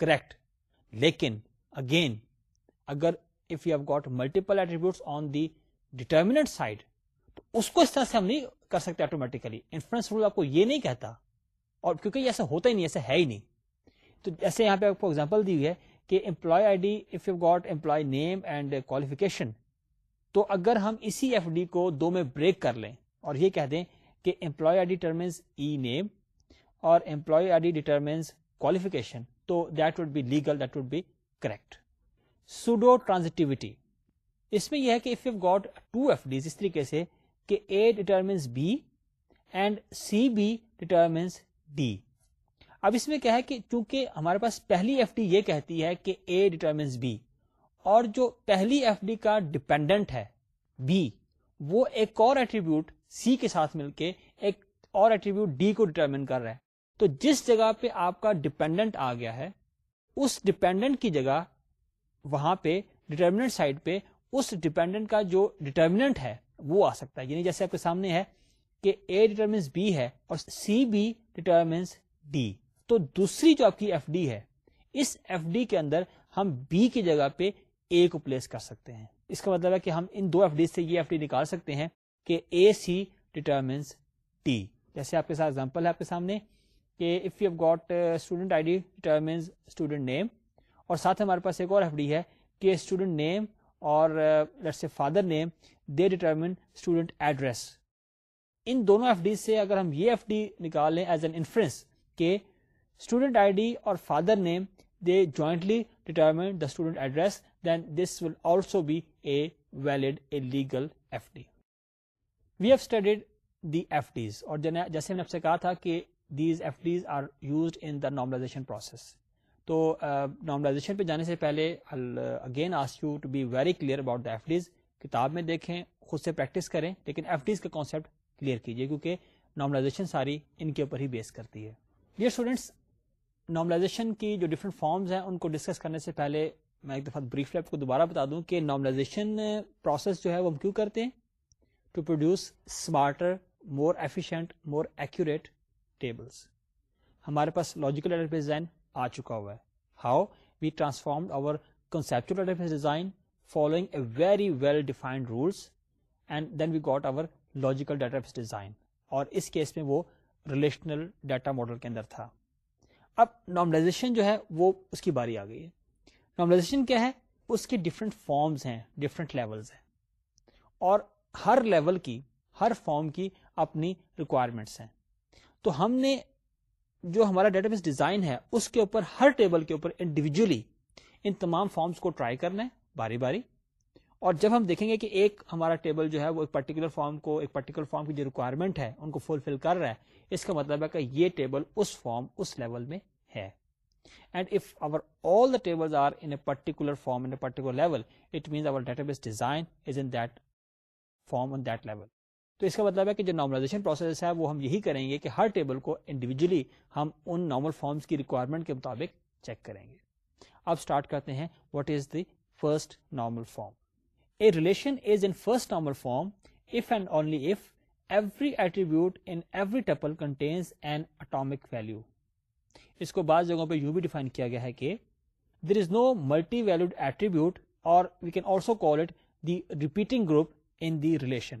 correct لیکن اگین اگر if you have got multiple on the determinant side تو اس کو اس طرح سے ہم نہیں کر سکتے آٹومیٹیکلی انفرنس رول آپ کو یہ نہیں کہتا اور کیونکہ ایسا ہوتا ہی نہیں ایسا ہے ہی نہیں تو جیسے یہاں پہ آپ کو ایگزامپل دی ہے کہ employee I D if you got employee name and qualification تو اگر ہم اسی ایف ڈی کو دو میں بریک کر لیں اور یہ کہہ دیں کہ امپلائی آئی ڈی امپلائیس ای نیم اور employee I D determines qualification تو that would be legal that would be correct pseudo transitivity اس میں یہ ہے کہ if you got two F Ds اس طریقے سے کہ A determines B and C B determines D اب اس میں کیا ہے کہ چونکہ ہمارے پاس پہلی ایف ڈی یہ کہتی ہے کہ اے ڈیٹرمنس بی اور جو پہلی ایف ڈی کا ڈپینڈنٹ ہے بی وہ ایک اور ایٹریبیوٹ ایٹریبیوٹ سی کے کے ساتھ مل ایک اور ڈی کو کر رہا ہے تو جس جگہ پہ آپ کا ڈپینڈنٹ آ گیا ہے اس ڈپینڈنٹ کی جگہ وہاں پہ ڈٹرمنٹ سائڈ پہ اس ڈپینڈنٹ کا جو ڈیٹرمنٹ ہے وہ آ سکتا ہے یعنی جیسے آپ کے سامنے ہے کہ اے ڈیٹرمنس بی ہے اور سی بی ڈیٹرمنس ڈی تو دوسری جو آپ کی ایف ڈی ہے اس ایف ڈی کے اندر ہم بی کی جگہ پہ اے کو پلیس کر سکتے ہیں اس کا مطلب ہے کہ ہم ان دو ایف ڈی سے یہ ایف ڈی نکال سکتے ہیں کہ اے سی ڈیٹرمنس ٹی جیسے آپ کے ساتھ ایگزامپل ہے آپ کے سامنے کہ if you F got student I D determines student name اور ساتھ ہمارے پاس ایک اور ایف ڈی ہے کہ اسٹوڈنٹ نیم اور let's say father name they determine student address ان دونوں ایف ڈی سے اگر ہم یہ ایف ڈی نکال لیں ایز این انفرنس کہ اسٹوڈنٹ آئی ڈی اور father name they jointly determine the student address legally جیسے کہا تھا کہ ایف ڈیز کتاب میں دیکھیں خود سے پریکٹس کریں لیکن ایف ڈیز کا کانسیپٹ کلیئر کیجیے کیونکہ نارملائزیشن ساری ان کے اوپر ہی بیس کرتی ہے یہ اسٹوڈینٹس نارملائزیشن کی جو ڈفرنٹ فارمز ہیں ان کو ڈسکس کرنے سے پہلے میں ایک دفعہ بریف لیپ کو دوبارہ بتا دوں کہ نارملائزیشن پروسیس جو ہے وہ ہم کیوں کرتے ہیں to produce smarter more efficient more accurate tables ہمارے پاس لاجیکل ڈیٹا ڈیزائن آ چکا ہوا ہے how we transform over conceptual data design following a very well defined rules and then we got our logical database design اور اس case میں وہ ریلیشنل ڈیٹا ماڈل کے اندر تھا اب نارملائزیشن جو ہے وہ اس کی باری آ گئی ہے نارملائزیشن کیا ہے اس کی ڈفرنٹ فارمس ہیں ڈفرنٹ اور ہر لیول کی ہر فارم کی اپنی ریکوائرمنٹس ہیں تو ہم نے جو ہمارا ڈیٹا بیس ڈیزائن ہے اس کے اوپر ہر ٹیبل کے اوپر انڈیویجلی ان تمام فارمس کو ٹرائی کرنا ہے باری باری اور جب ہم دیکھیں گے کہ ایک ہمارا ٹیبل جو ہے وہ ایک پرٹیکولر فارم کو ایک پرٹیکولر فارم کی جو ریکوائرمنٹ ہے ان کو فلفل کر رہا ہے اس کا مطلب ہے کہ یہ ٹیبل اس فارم اس لیول میں ہے تو اس کا مطلب ہے کہ جو نارملائزیشن پروسیس ہے وہ ہم یہی کریں گے کہ ہر ٹیبل کو انڈیویجلی ہم ان نارمل فارمس کی ریکوائرمنٹ کے مطابق چیک کریں گے اب اسٹارٹ کرتے ہیں what is the first normal form a relation is in first normal form if and only if every attribute in every tuple contains value اس کو بعض جگہوں پہ یو بھی ڈیفائن کیا گیا ہے کہ there is no multi valued attribute اور we can also call it the the repeating group in relation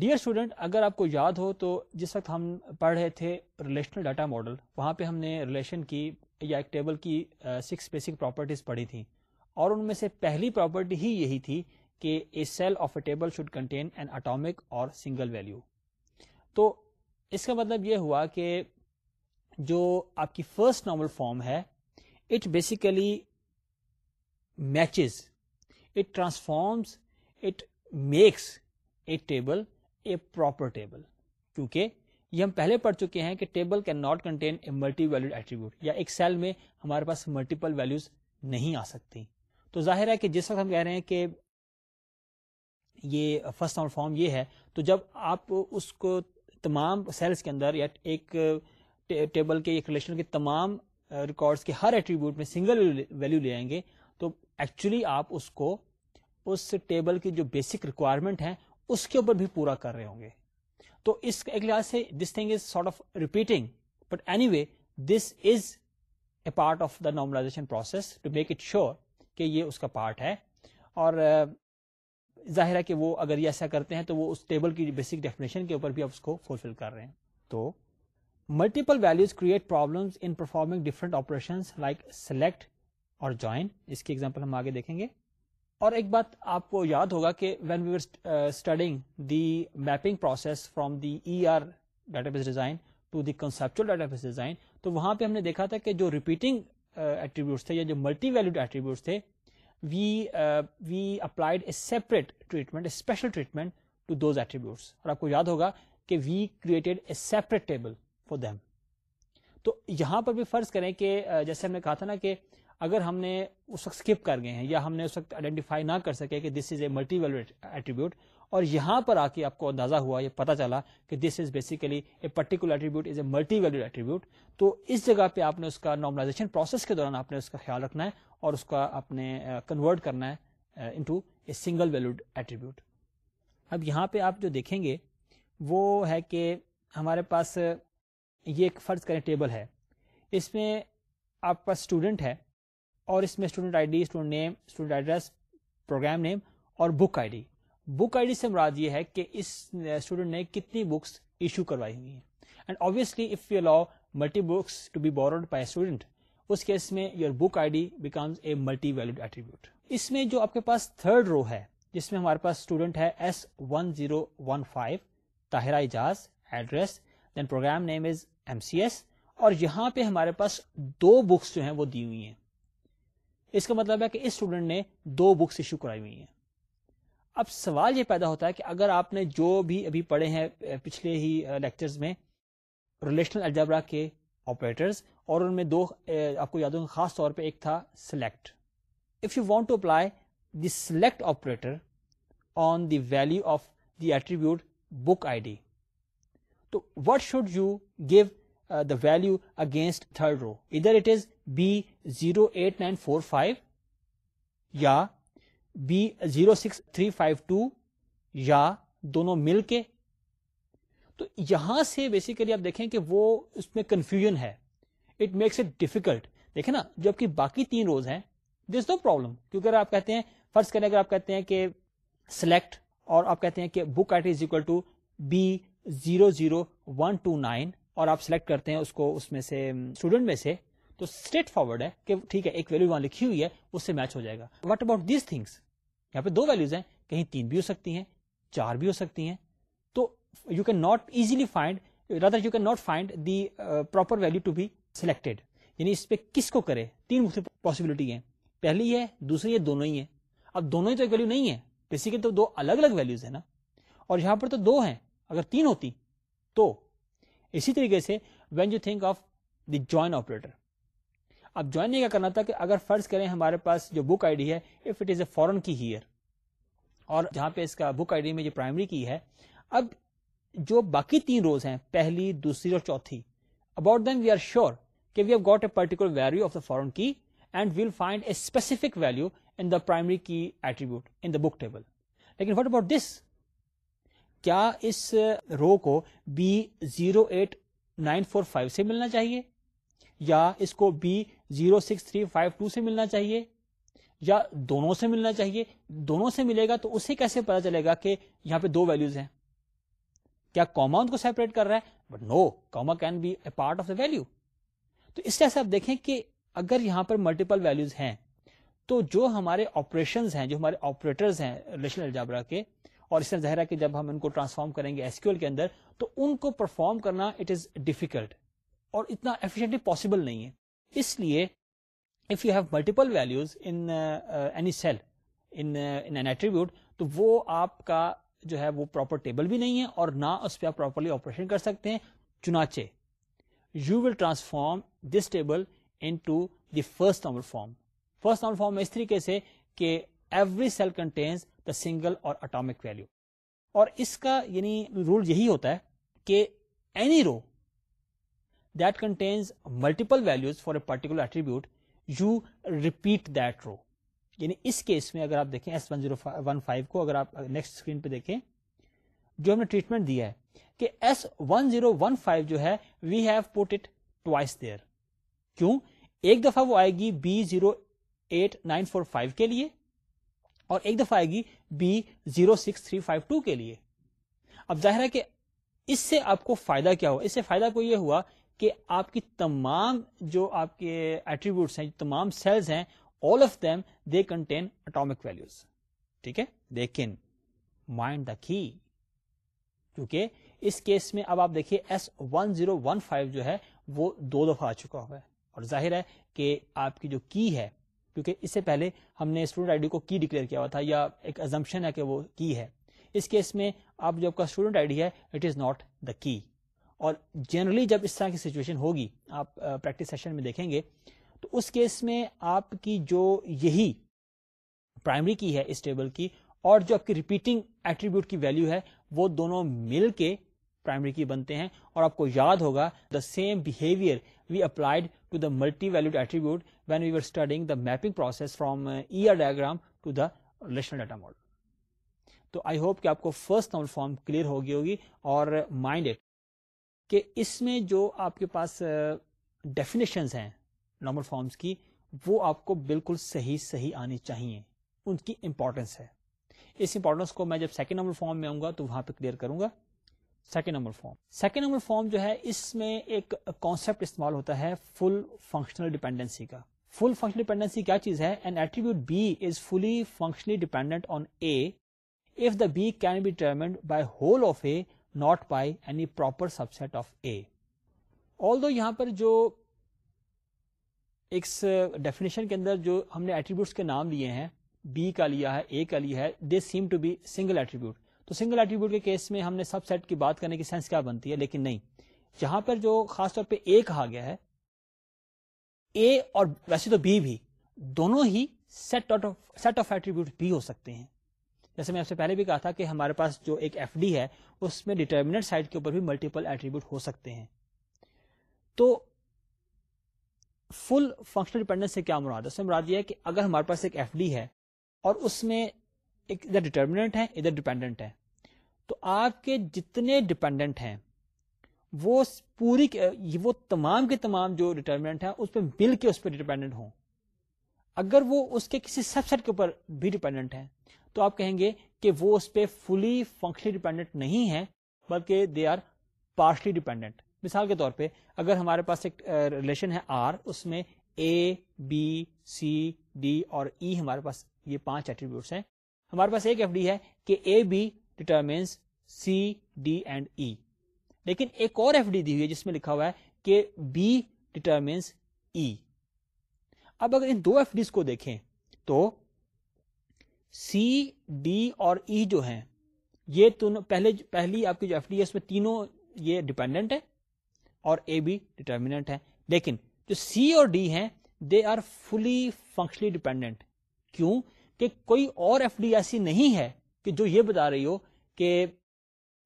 there اگر آپ کو یاد ہو تو جس وقت ہم پڑھ رہے تھے ریلیشنل ڈاٹا ماڈل وہاں پہ ہم نے ریلیشن کی سکس بیسک پراپرٹیز پڑھی تھی اور ان میں سے پہلی پراپرٹی ہی یہی تھی کہ a cell of a table should contain an atomic اور سنگل ویلو تو اس کا مطلب یہ ہوا کہ جو آپ کی فرسٹ نارمل فارم ہے it basically matches it transforms it makes a table a proper table کیونکہ یہ ہم پہلے پڑھ چکے ہیں کہ table can not contain a multi value attribute یا ایک سیل میں ہمارے پاس ملٹیپل ویلوز نہیں آ سکتی تو ظاہر ہے کہ جس وقت ہم کہہ رہے ہیں کہ یہ فرسٹ نارمل فارم یہ ہے تو جب آپ اس کو تمام سیلس کے اندر یا ایک ٹیبل کے ایک ریلیشن کے تمام ریکارڈز کے ہر ایٹریبیوٹ میں سنگل ویلیو لے آئیں گے تو ایکچولی آپ اس کو اس ٹیبل کی جو بیسک ریکوائرمنٹ ہے اس کے اوپر بھی پورا کر رہے ہوں گے تو اس ایک لحاظ سے this thing is sort of repeating but anyway this is a part of the normalization process to make it sure کہ یہ اس کا پارٹ ہے اور ظاہر ہے کہ وہ اگر یہ ایسا کرتے ہیں تو وہ اس ٹیبل کی بیسک ڈیفینیشن کے اوپر بھی آپ اس کو فلفل کر رہے ہیں تو multiple values create problem different operation like select اور جوائن اس کی ایگزامپل ہم آگے دیکھیں گے اور ایک بات آپ کو یاد ہوگا کہ when we are studying the mapping process from the E R database design to the conceptual database design تو وہاں پہ ہم نے دیکھا تھا کہ جو ریپیٹنگ ایٹریبیوٹس uh, تھے یا جو ملٹی ویلوڈ ایٹریبیوٹس تھے we we applied a separate treatment special treatment to those attributes اور آپ کو یاد ہوگا کہ we created a separate table for them تو یہاں پر بھی فرض کریں کہ جیسے ہم نے کہا تھا نا کہ اگر ہم نے اس وقت اسکپ کر گئے ہیں یا ہم نے اس وقت آئیڈینٹیفائی نہ کر سکے کہ this is a multi value attribute اور یہاں پر آ کے آپ کو اندازہ ہوا یہ پتا چلا کہ this is basically a particular attribute is a multi value attribute تو اس جگہ پہ آپ نے اس کا نارملائزیشن پروسیس کے دوران آپ نے اس کا خیال رکھنا ہے اور اس کا آپ نے کنورٹ کرنا ہے into a single valued attribute اب یہاں پہ آپ جو دیکھیں گے وہ ہے کہ ہمارے پاس یہ ایک فرض کریں ٹیبل ہے اس میں آپ اسٹوڈنٹ ہے اور اس میں student I D student name student address program name اور book I D book I D سے مراد یہ ہے کہ اس اسٹوڈنٹ eh, نے کتنی بکس ایشو کروائی ہوئی ہیں and if you allow multi books to be borrowed by student us case میں your book I D becomes a multi valued attribute اس میں جو آپ کے پاس تھرڈ رو ہے جس میں ہمارے پاس اسٹوڈنٹ ہے S one zero one five Tahira Ijaz address then program name is M C S اور یہاں پہ ہمارے پاس دو بکس جو ہیں وہ دی ہوئی ہیں اس کا مطلب ہے کہ اس اسٹوڈنٹ نے دو بکس ایشو کرائی ہوئی ہیں اب سوال یہ پیدا ہوتا ہے کہ اگر آپ نے جو بھی ابھی پڑھے ہیں پچھلے ہی لیکچر میں ریلیشنل الجبرا کے آپریٹرز اور ان میں دو آپ کو یاد ہوں خاص طور پہ ایک تھا select if you want to apply the select operator on the value of the attribute book ID D تو what should you give the value against third row ادھر it is B zero eight nine four five یا B zero six three five two یا دونوں مل کے تو یہاں سے بیسیکلی آپ دیکھیں کہ وہ اس میں کنفیوژن ہے اٹ میکس اٹ ڈیفیکلٹ دیکھیں نا جبکہ باقی تین روز ہیں دس نو پرابلم کیونکہ اگر آپ کہتے ہیں فرض کرنے اگر آپ کہتے ہیں کہ سلیکٹ اور آپ کہتے ہیں کہ book I D is equal to B zero zero اور آپ سلیکٹ کرتے ہیں اس کو اس میں سے اسٹوڈنٹ میں سے تو اسٹریٹ فارورڈ ہے کہ ٹھیک ہے ایک ویلو وہاں لکھی ہوئی ہے اس سے میچ ہو جائے گا واٹ اباؤٹ دیز تھنگس یہاں پہ دو ویلوز ہیں کہیں تین بھی ہو سکتی ہیں چار بھی ہو سکتی ہیں تو you can not easily find rather you can not find the proper value to be selected یعنی اس پہ کس کو کرے تین مختلف پاسبلٹی ہیں پہلی ہے دوسری ہے دونوں ہی ہیں اب دونوں ہی تو ایک ویلو نہیں ہے بیسیکلی تو دو الگ الگ ویلوز ہیں نا اور یہاں پر تو دو ہیں اگر تین ہوتی تو اسی طریقے سے when you think of the join operator اب نہیں کیا کرنا تھا کہ اگر فرض کریں ہمارے پاس جو بک آئی ڈی ہے if it is a foreign key here اور جہاں پہ اس کا بک آئی ڈی میں جو پرائمری کی ہے اب جو باقی تین روز ہیں پہلی دوسری اور چوتھی about then we are sure کہ we have a particular value of the foreign key and we'll find a specific value in the primary key attribute in the book table لیکن واٹ اباؤٹ دس کیا اس row کو B zero eight nine four five سے ملنا چاہیے یا اس کو B zero six three five two سے ملنا چاہیے یا دونوں سے ملنا چاہیے دونوں سے ملے گا تو اسے کیسے پتا چلے گا کہ یہاں پہ دو ویلوز ہیں کیا کوما ان کو سیپریٹ کر رہا ہے but no comma can be a part of the value تو اس طرح سے آپ دیکھیں کہ اگر یہاں پر ملٹیپل ویلوز ہیں تو جو ہمارے آپریشن ہیں جو ہمارے آپریٹرز ہیں کے اور اس طرح ظاہر ہے کہ جب ہم ان کو ٹرانسفارم کریں گے ایسکیو ایل کے اندر تو ان کو پرفارم کرنا اٹ از ڈیفیکلٹ اور اتنا پاسبل نہیں ہے اس لیے if you have multiple cell attribute تو وہ آپ کا جو ہے وہ پراپر ٹیبل بھی نہیں ہے اور نہ اس پہ آپ پراپرلی آپریشن کر سکتے ہیں چنانچہ you will transform this table into the first number form first number form اس طریقے سے کہ every cell contains the single اور اٹامک ویلو اور اس کا یعنی رول یہی ہوتا ہے کہ any row that contains multiple values for a particular attribute you repeat that row یعنی اس کیس میں اگر آپ دیکھیں S one zero one five کو اگر آپ نیکسٹ اسکرین پہ دیکھیں جو ہم نے ٹریٹمنٹ دیا ہے کہ S one zero one five جو ہے we have put it twice there کیوں ایک دفعہ وہ آئے گی B zero eight nine four five کے لیے اور ایک دفعہ آئے گی B zero six three five two کے لیے اب ظاہر ہے کہ اس سے آپ کو فائدہ کیا ہوا اس سے فائدہ کو یہ ہوا کہ آپ کی تمام جو آپ کے ایٹریبیوٹس ہیں تمام سیلز ہیں all of them they contain atomic values ٹھیک ہے لیکن مائنڈ دا کی کیونکہ اس کیس میں اب آپ دیکھیے S one zero one five جو ہے وہ دو دفعہ آ چکا ہوا ہے اور ظاہر ہے کہ آپ کی جو کی ہے کیونکہ اس سے پہلے ہم نے اسٹوڈنٹ آئی ڈی کو کی ڈکلیئر کیا ہوا تھا یا ایک ازمپشن ہے کہ وہ کی ہے اس کیس میں اب جو آپ کا اسٹوڈنٹ آئی ڈی ہے it is not the key اور جنرلی جب اس طرح کی سچویشن ہوگی آپ پریکٹس سیشن میں دیکھیں گے تو اس کیس میں آپ کی جو یہی پرائمری کی ہے اس ٹیبل کی اور جو آپ کی ریپیٹنگ ایٹریبیوٹ کی ویلو ہے وہ دونوں مل کے پرائمری کی بنتے ہیں اور آپ کو یاد ہوگا the same behaviour we applied to the multi valued attribute you are studying the mapping process from M to the relational data model تو آئی ہوپ کہ آپ کو فرسٹ نمبر فارم کلیئر ہوگی ہوگی اور مائنڈ اٹ کہ اس میں جو آپ کے پاس ڈیفینیشنز uh, ہیں فارمز کی وہ آپ کو بالکل صحیح صحیح آنی چاہیے ان کی امپورٹنس ہے اس امپورٹنس کو میں جب سیکنڈ نمبر فارم میں آؤں گا تو وہاں پہ کلیئر کروں گا second number form second number form جو ہے اس میں ایک کانسیپٹ استعمال ہوتا ہے فل فنکشنل ڈیپینڈنسی کا فل فنکشن ڈیپینڈنسی کیا چیز ہے attribute B is fully functionally dependent on A if the B can be determined by whole of A not by any proper subset of A although یہاں پر جو definition uh, کے اندر جو ہم نے ایٹریبیوٹس کے نام لیے ہیں بی کا لیا ہے they seem to be single attribute تو سنگل ایٹریبیوٹ کے کیس میں ہم نے سب سیٹ کی بات کرنے کی سینس کیا بنتی ہے لیکن نہیں جہاں پر جو خاص طور پہ اے کہا گیا ہے اے اور ویسے تو بی بھی دونوں ہی سیٹ آف ایٹریبیوٹ بھی ہو سکتے ہیں جیسے میں آپ سے پہلے بھی کہا تھا کہ ہمارے پاس جو ایک ایف ڈی ہے اس میں ڈیٹرمنٹ سائڈ کے اوپر بھی ملٹیپل ایٹریبیوٹ ہو سکتے ہیں تو فل فنکشنل ڈیپینڈنس سے کیا مراد اس میں مراد یہ ہے کہ اگر ہمارے پاس ایک ایف ڈی ہے اور اس میں ایک ادھر ڈیٹرمنٹ ہے ادھر ڈیپینڈنٹ ہے تو آپ کے جتنے ڈیپینڈنٹ ہیں وہ پوری وہ تمام کے تمام جو ریٹائرمنٹ ہیں اس پہ مل کے اس پہ ڈیپینڈنٹ ہوں اگر وہ اس کے کسی سب سیٹ کے اوپر بھی ڈیپینڈنٹ ہیں تو آپ کہیں گے کہ وہ اس پہ فلی فنکشنلی ڈیپینڈنٹ نہیں ہے بلکہ دے آر پارشلی ڈیپینڈنٹ مثال کے طور پہ اگر ہمارے پاس ایک ریلیشن ہے آر اس میں اے بی سی ڈی اور ای e ہمارے پاس یہ پانچ ایٹریبیوٹس ہیں ہمارے پاس ایک ایف ڈی ہے کہ A B determines C D and E لیکن ایک اور ایف ڈی دی ہوئی ہے جس میں لکھا ہوا ہے کہ بی ڈیٹرمنس ای اب اگر ان دو ایف ڈیز کو دیکھیں تو سی ڈی اور ای e جو ہیں یہ پہلے پہلی آپ کی جو ایف ڈی ہے اس میں تینوں یہ ڈپینڈنٹ ہے اور اے بی ڈیٹرمنٹ ہے لیکن جو سی اور ڈی ہیں they are fully functionally dependent کیوں کہ کوئی اور ایف ڈی ایسی نہیں ہے کہ جو یہ بتا رہی ہو کہ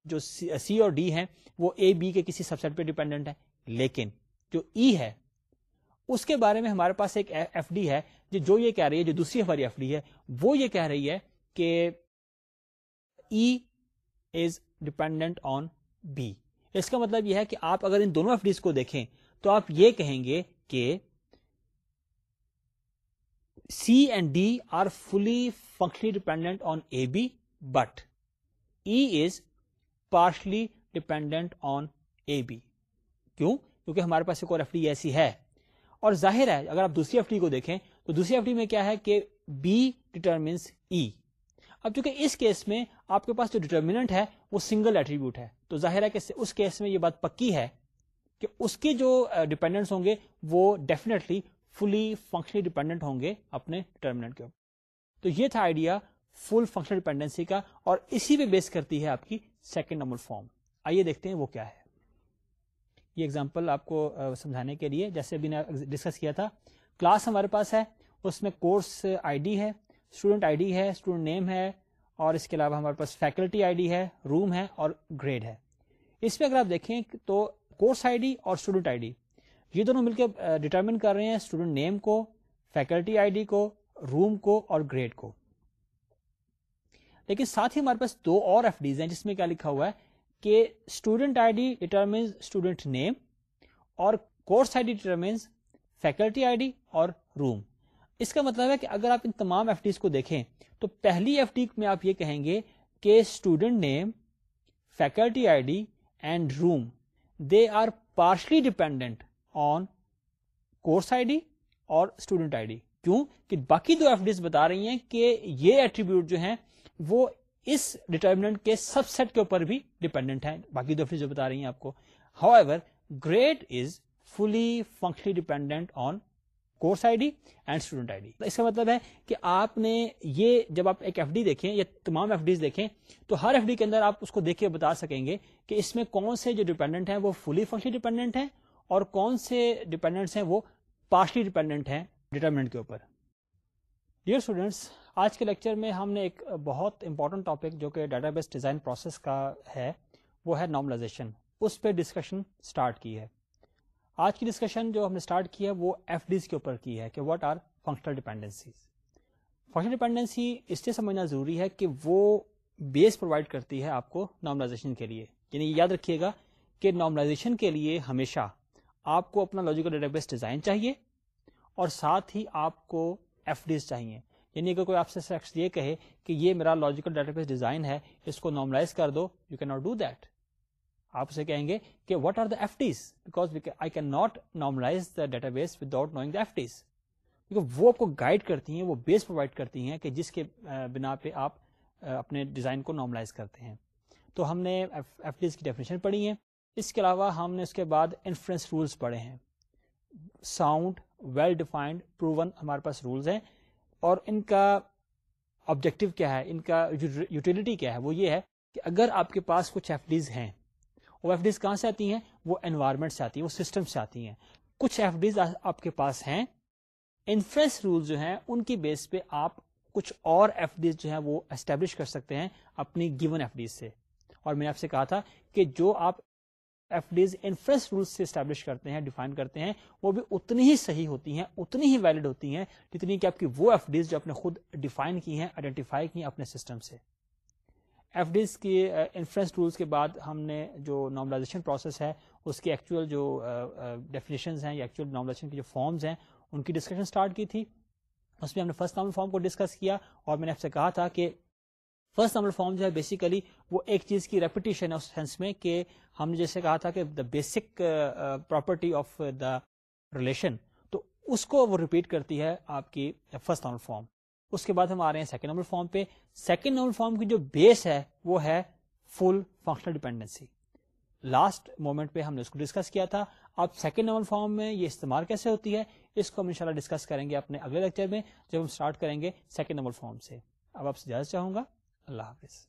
جو سی uh, اور ڈی ہیں وہ اے بی کے کسی سیٹ پہ ڈیپینڈنٹ ہے لیکن جو ای e ہے اس کے بارے میں ہمارے پاس ایک ایف ڈی ہے جو جو یہ کہہ رہی ہے جو دوسری ہماری ایف ڈی ہے وہ یہ کہہ رہی ہے کہ ای از آن بی اس کا مطلب یہ ہے کہ آپ اگر ان دونوں ایف ڈیز کو دیکھیں تو آپ یہ کہیں گے کہ C and D are fully functionally dependent on A B but E is partially dependent on A B کیوں کیونکہ ہمارے پاس ایک اور ایف ڈی ایسی ہے اور ظاہر ہے اگر آپ دوسری ایف ڈی کو دیکھیں تو دوسری ایف ڈی میں کیا ہے کہ بی ای e. اب چونکہ اس کیس میں آپ کے پاس جو ڈیٹرمنٹ ہے وہ سنگل ایٹریبیوٹ ہے تو ظاہر ہے کہ اس کیس میں یہ بات پکی ہے کہ اس کے جو ڈیپینڈنس ہوں گے وہ ڈیفینیٹلی فلی فنکشنلی ڈیپینڈنٹ ہوں گے اپنے ڈیٹرمنٹ کے اوپر تو یہ تھا آئیڈیا فل فنکشنل ڈیپینڈنسی کا اور اسی پہ بیس کرتی ہے آپ کی سیکنڈ نمبر فارم آئیے دیکھتے ہیں وہ کیا ہے یہ اگزامپل آپ کو سمجھانے کے لیے جیسے ابھی نے ڈسکس کیا تھا کلاس ہمارے پاس ہے اس میں کورس آئی ڈی ہے اسٹوڈنٹ آئی ڈی ہے اسٹوڈنٹ نیم ہے اور اس کے علاوہ ہمارے پاس فیکلٹی آئی ڈی ہے روم ہے اور گریڈ ہے اس میں اگر آپ دیکھیں تو کورس آئی ڈی اور اسٹوڈنٹ آئی ڈی یہ دونوں مل کے ڈٹرمن کر رہے ہیں اسٹوڈنٹ نیم کو فیکلٹی آئی ڈی کو روم کو اور گریڈ کو لیکن ساتھ ہی ہمارے پاس دو اور ایف ڈیز ہیں جس میں کیا لکھا ہوا ہے کہ student I D determines student name اور course I D determines faculty I D اور روم اس کا مطلب ہے کہ اگر آپ ان تمام ایف ڈیز کو دیکھیں تو پہلی ایف ڈی میں آپ یہ کہیں گے کہ student name faculty I D and room they are partially dependent on course I D اور اسٹوڈنٹ آئی ڈی کیوں کہ باقی دو ایف ڈیز بتا رہی ہیں کہ یہ ایٹریبیوٹ جو ہیں وہ اس ڈیٹرمنٹ کے سب سیٹ کے اوپر بھی ڈیپینڈنٹ ہیں باقی دو بتا رہی ہیں آپ کو however grade is fully functionally dependent on course I D and student I D اس کا مطلب ہے کہ آپ نے یہ جب آپ ایک ایف ڈی دیکھیں یا تمام ایف ڈیز دیکھیں تو ہر ایف ڈی کے اندر آپ اس کو دیکھ کے بتا سکیں گے کہ اس میں کون سے جو ڈیپینڈنٹ ہیں وہ فلی فنکشنلی ڈیپینڈنٹ ہیں اور کون سے ڈیپینڈنٹس ہیں وہ پارشلی ڈیپینڈنٹ ہیں ڈیٹرمنٹ کے اوپر ڈیئر اسٹوڈینٹس آج کے لیکچر میں ہم نے ایک بہت امپورٹنٹ ٹاپک جو کہ ڈیٹا بیس ڈیزائن پروسیس کا ہے وہ ہے نارملائزیشن اس پہ ڈسکشن اسٹارٹ کی ہے آج کی ڈسکشن جو ہم نے اسٹارٹ کی ہے وہ ایف ڈیز کے اوپر کی ہے کہ what are functional dependency functional dependency اس لیے سمجھنا ضروری ہے کہ وہ بیس پرووائڈ کرتی ہے آپ کو نارملائزیشن کے لیے یعنی یاد رکھیے گا کہ نارملائزیشن کے لیے ہمیشہ آپ کو اپنا لاجیکل ڈیٹا بیس ڈیزائن چاہیے اور ساتھ ہی آپ کو ایف ڈیز چاہیے یعنی اگر کوئی آپ سے شخص یہ کہے کہ یہ میرا لاجیکل ڈیٹا بیس ڈیزائن ہے اس کو نارملائز کر دو you can not do that آپ اسے کہیں گے کہ what are the F Ds because I can not normalize the database without knowing the Ds کیونکہ وہ آپ کو گائڈ کرتی ہیں وہ بیس پرووائڈ کرتی ہیں کہ جس کے بنا پہ آپ اپنے ڈیزائن کو نارملائز کرتے ہیں تو ہم نے ایف ٹیز کی ڈیفینیشن پڑھی ہے اس کے علاوہ ہم نے اس کے بعد انفرنس رولس پڑھے ہیں ساؤنڈ ویل ڈیفائنڈ پروون ہمارے پاس رولس ہیں اور ان کا آبجیکٹو کیا ہے ان کا یوٹیلٹی کیا ہے وہ یہ ہے کہ اگر آپ کے پاس کچھ ایف ڈیز ہیں وہ ایف ڈیز کہاں سے آتی ہیں وہ انوائرمنٹ سے آتی ہیں وہ سسٹم سے آتی ہیں کچھ ایف ڈیز آپ کے پاس ہیں انفرنس رول جو ہیں ان کی بیس پہ آپ کچھ اور ایف ڈیز جو ہیں وہ اسٹیبلش کر سکتے ہیں اپنی گیون ایف ڈیز سے اور میں نے آپ سے کہا تھا کہ جو آپ ایف ڈیز انفرنس رولس سے اسٹیبلش کرتے ہیں ڈیفائن کرتے ہیں وہ بھی اتنی ہی صحیح ہوتی ہیں اتنی ہی ویلڈ ہوتی ہیں جتنی کہ آپ کی وہ ایف ڈیز جو آپ نے خود ڈیفائن کی ہیں آئیڈینٹیفائی کی ہیں اپنے سسٹم سے ایف ڈیز کی انفرنس uh, رولس کے بعد ہم نے جو نارملائزیشن پروسیس ہے اس کی ایکچوئل جو ڈیفینیشنز uh, uh, ہیں یا ایکچوئل نارملائزیشن کے جو فارمز ہیں ان کی ڈسکشن اسٹارٹ کی تھی اس میں ہم نے فرسٹ نارمل فارم کو ڈسکس کیا اور میں نے آپ سے کہا تھا کہ فرسٹ نمبر فارم جو ہے بیسیکلی وہ ایک چیز کی ریپیٹیشن ہے اس سینس میں کہ ہم نے جیسے کہا تھا کہ the basic property of the relation تو اس کو وہ ریپیٹ کرتی ہے آپ کی فرسٹ نمبر فارم اس کے بعد ہم آ رہے ہیں سیکنڈ نمبر فارم پہ سیکنڈ نمبر فارم کی جو بیس ہے وہ ہے full functional dependency last moment پہ ہم نے اس کو ڈسکس کیا تھا اب سیکنڈ نمبر فارم میں یہ استعمال کیسے ہوتی ہے اس کو ہم انشاءاللہ ڈسکس کریں گے اپنے اگلے لیکچر میں جب ہم اسٹارٹ کریں گے سیکنڈ نمبر فارم سے اب آپ سے زیادہ چاہوں گا اللہ حافظ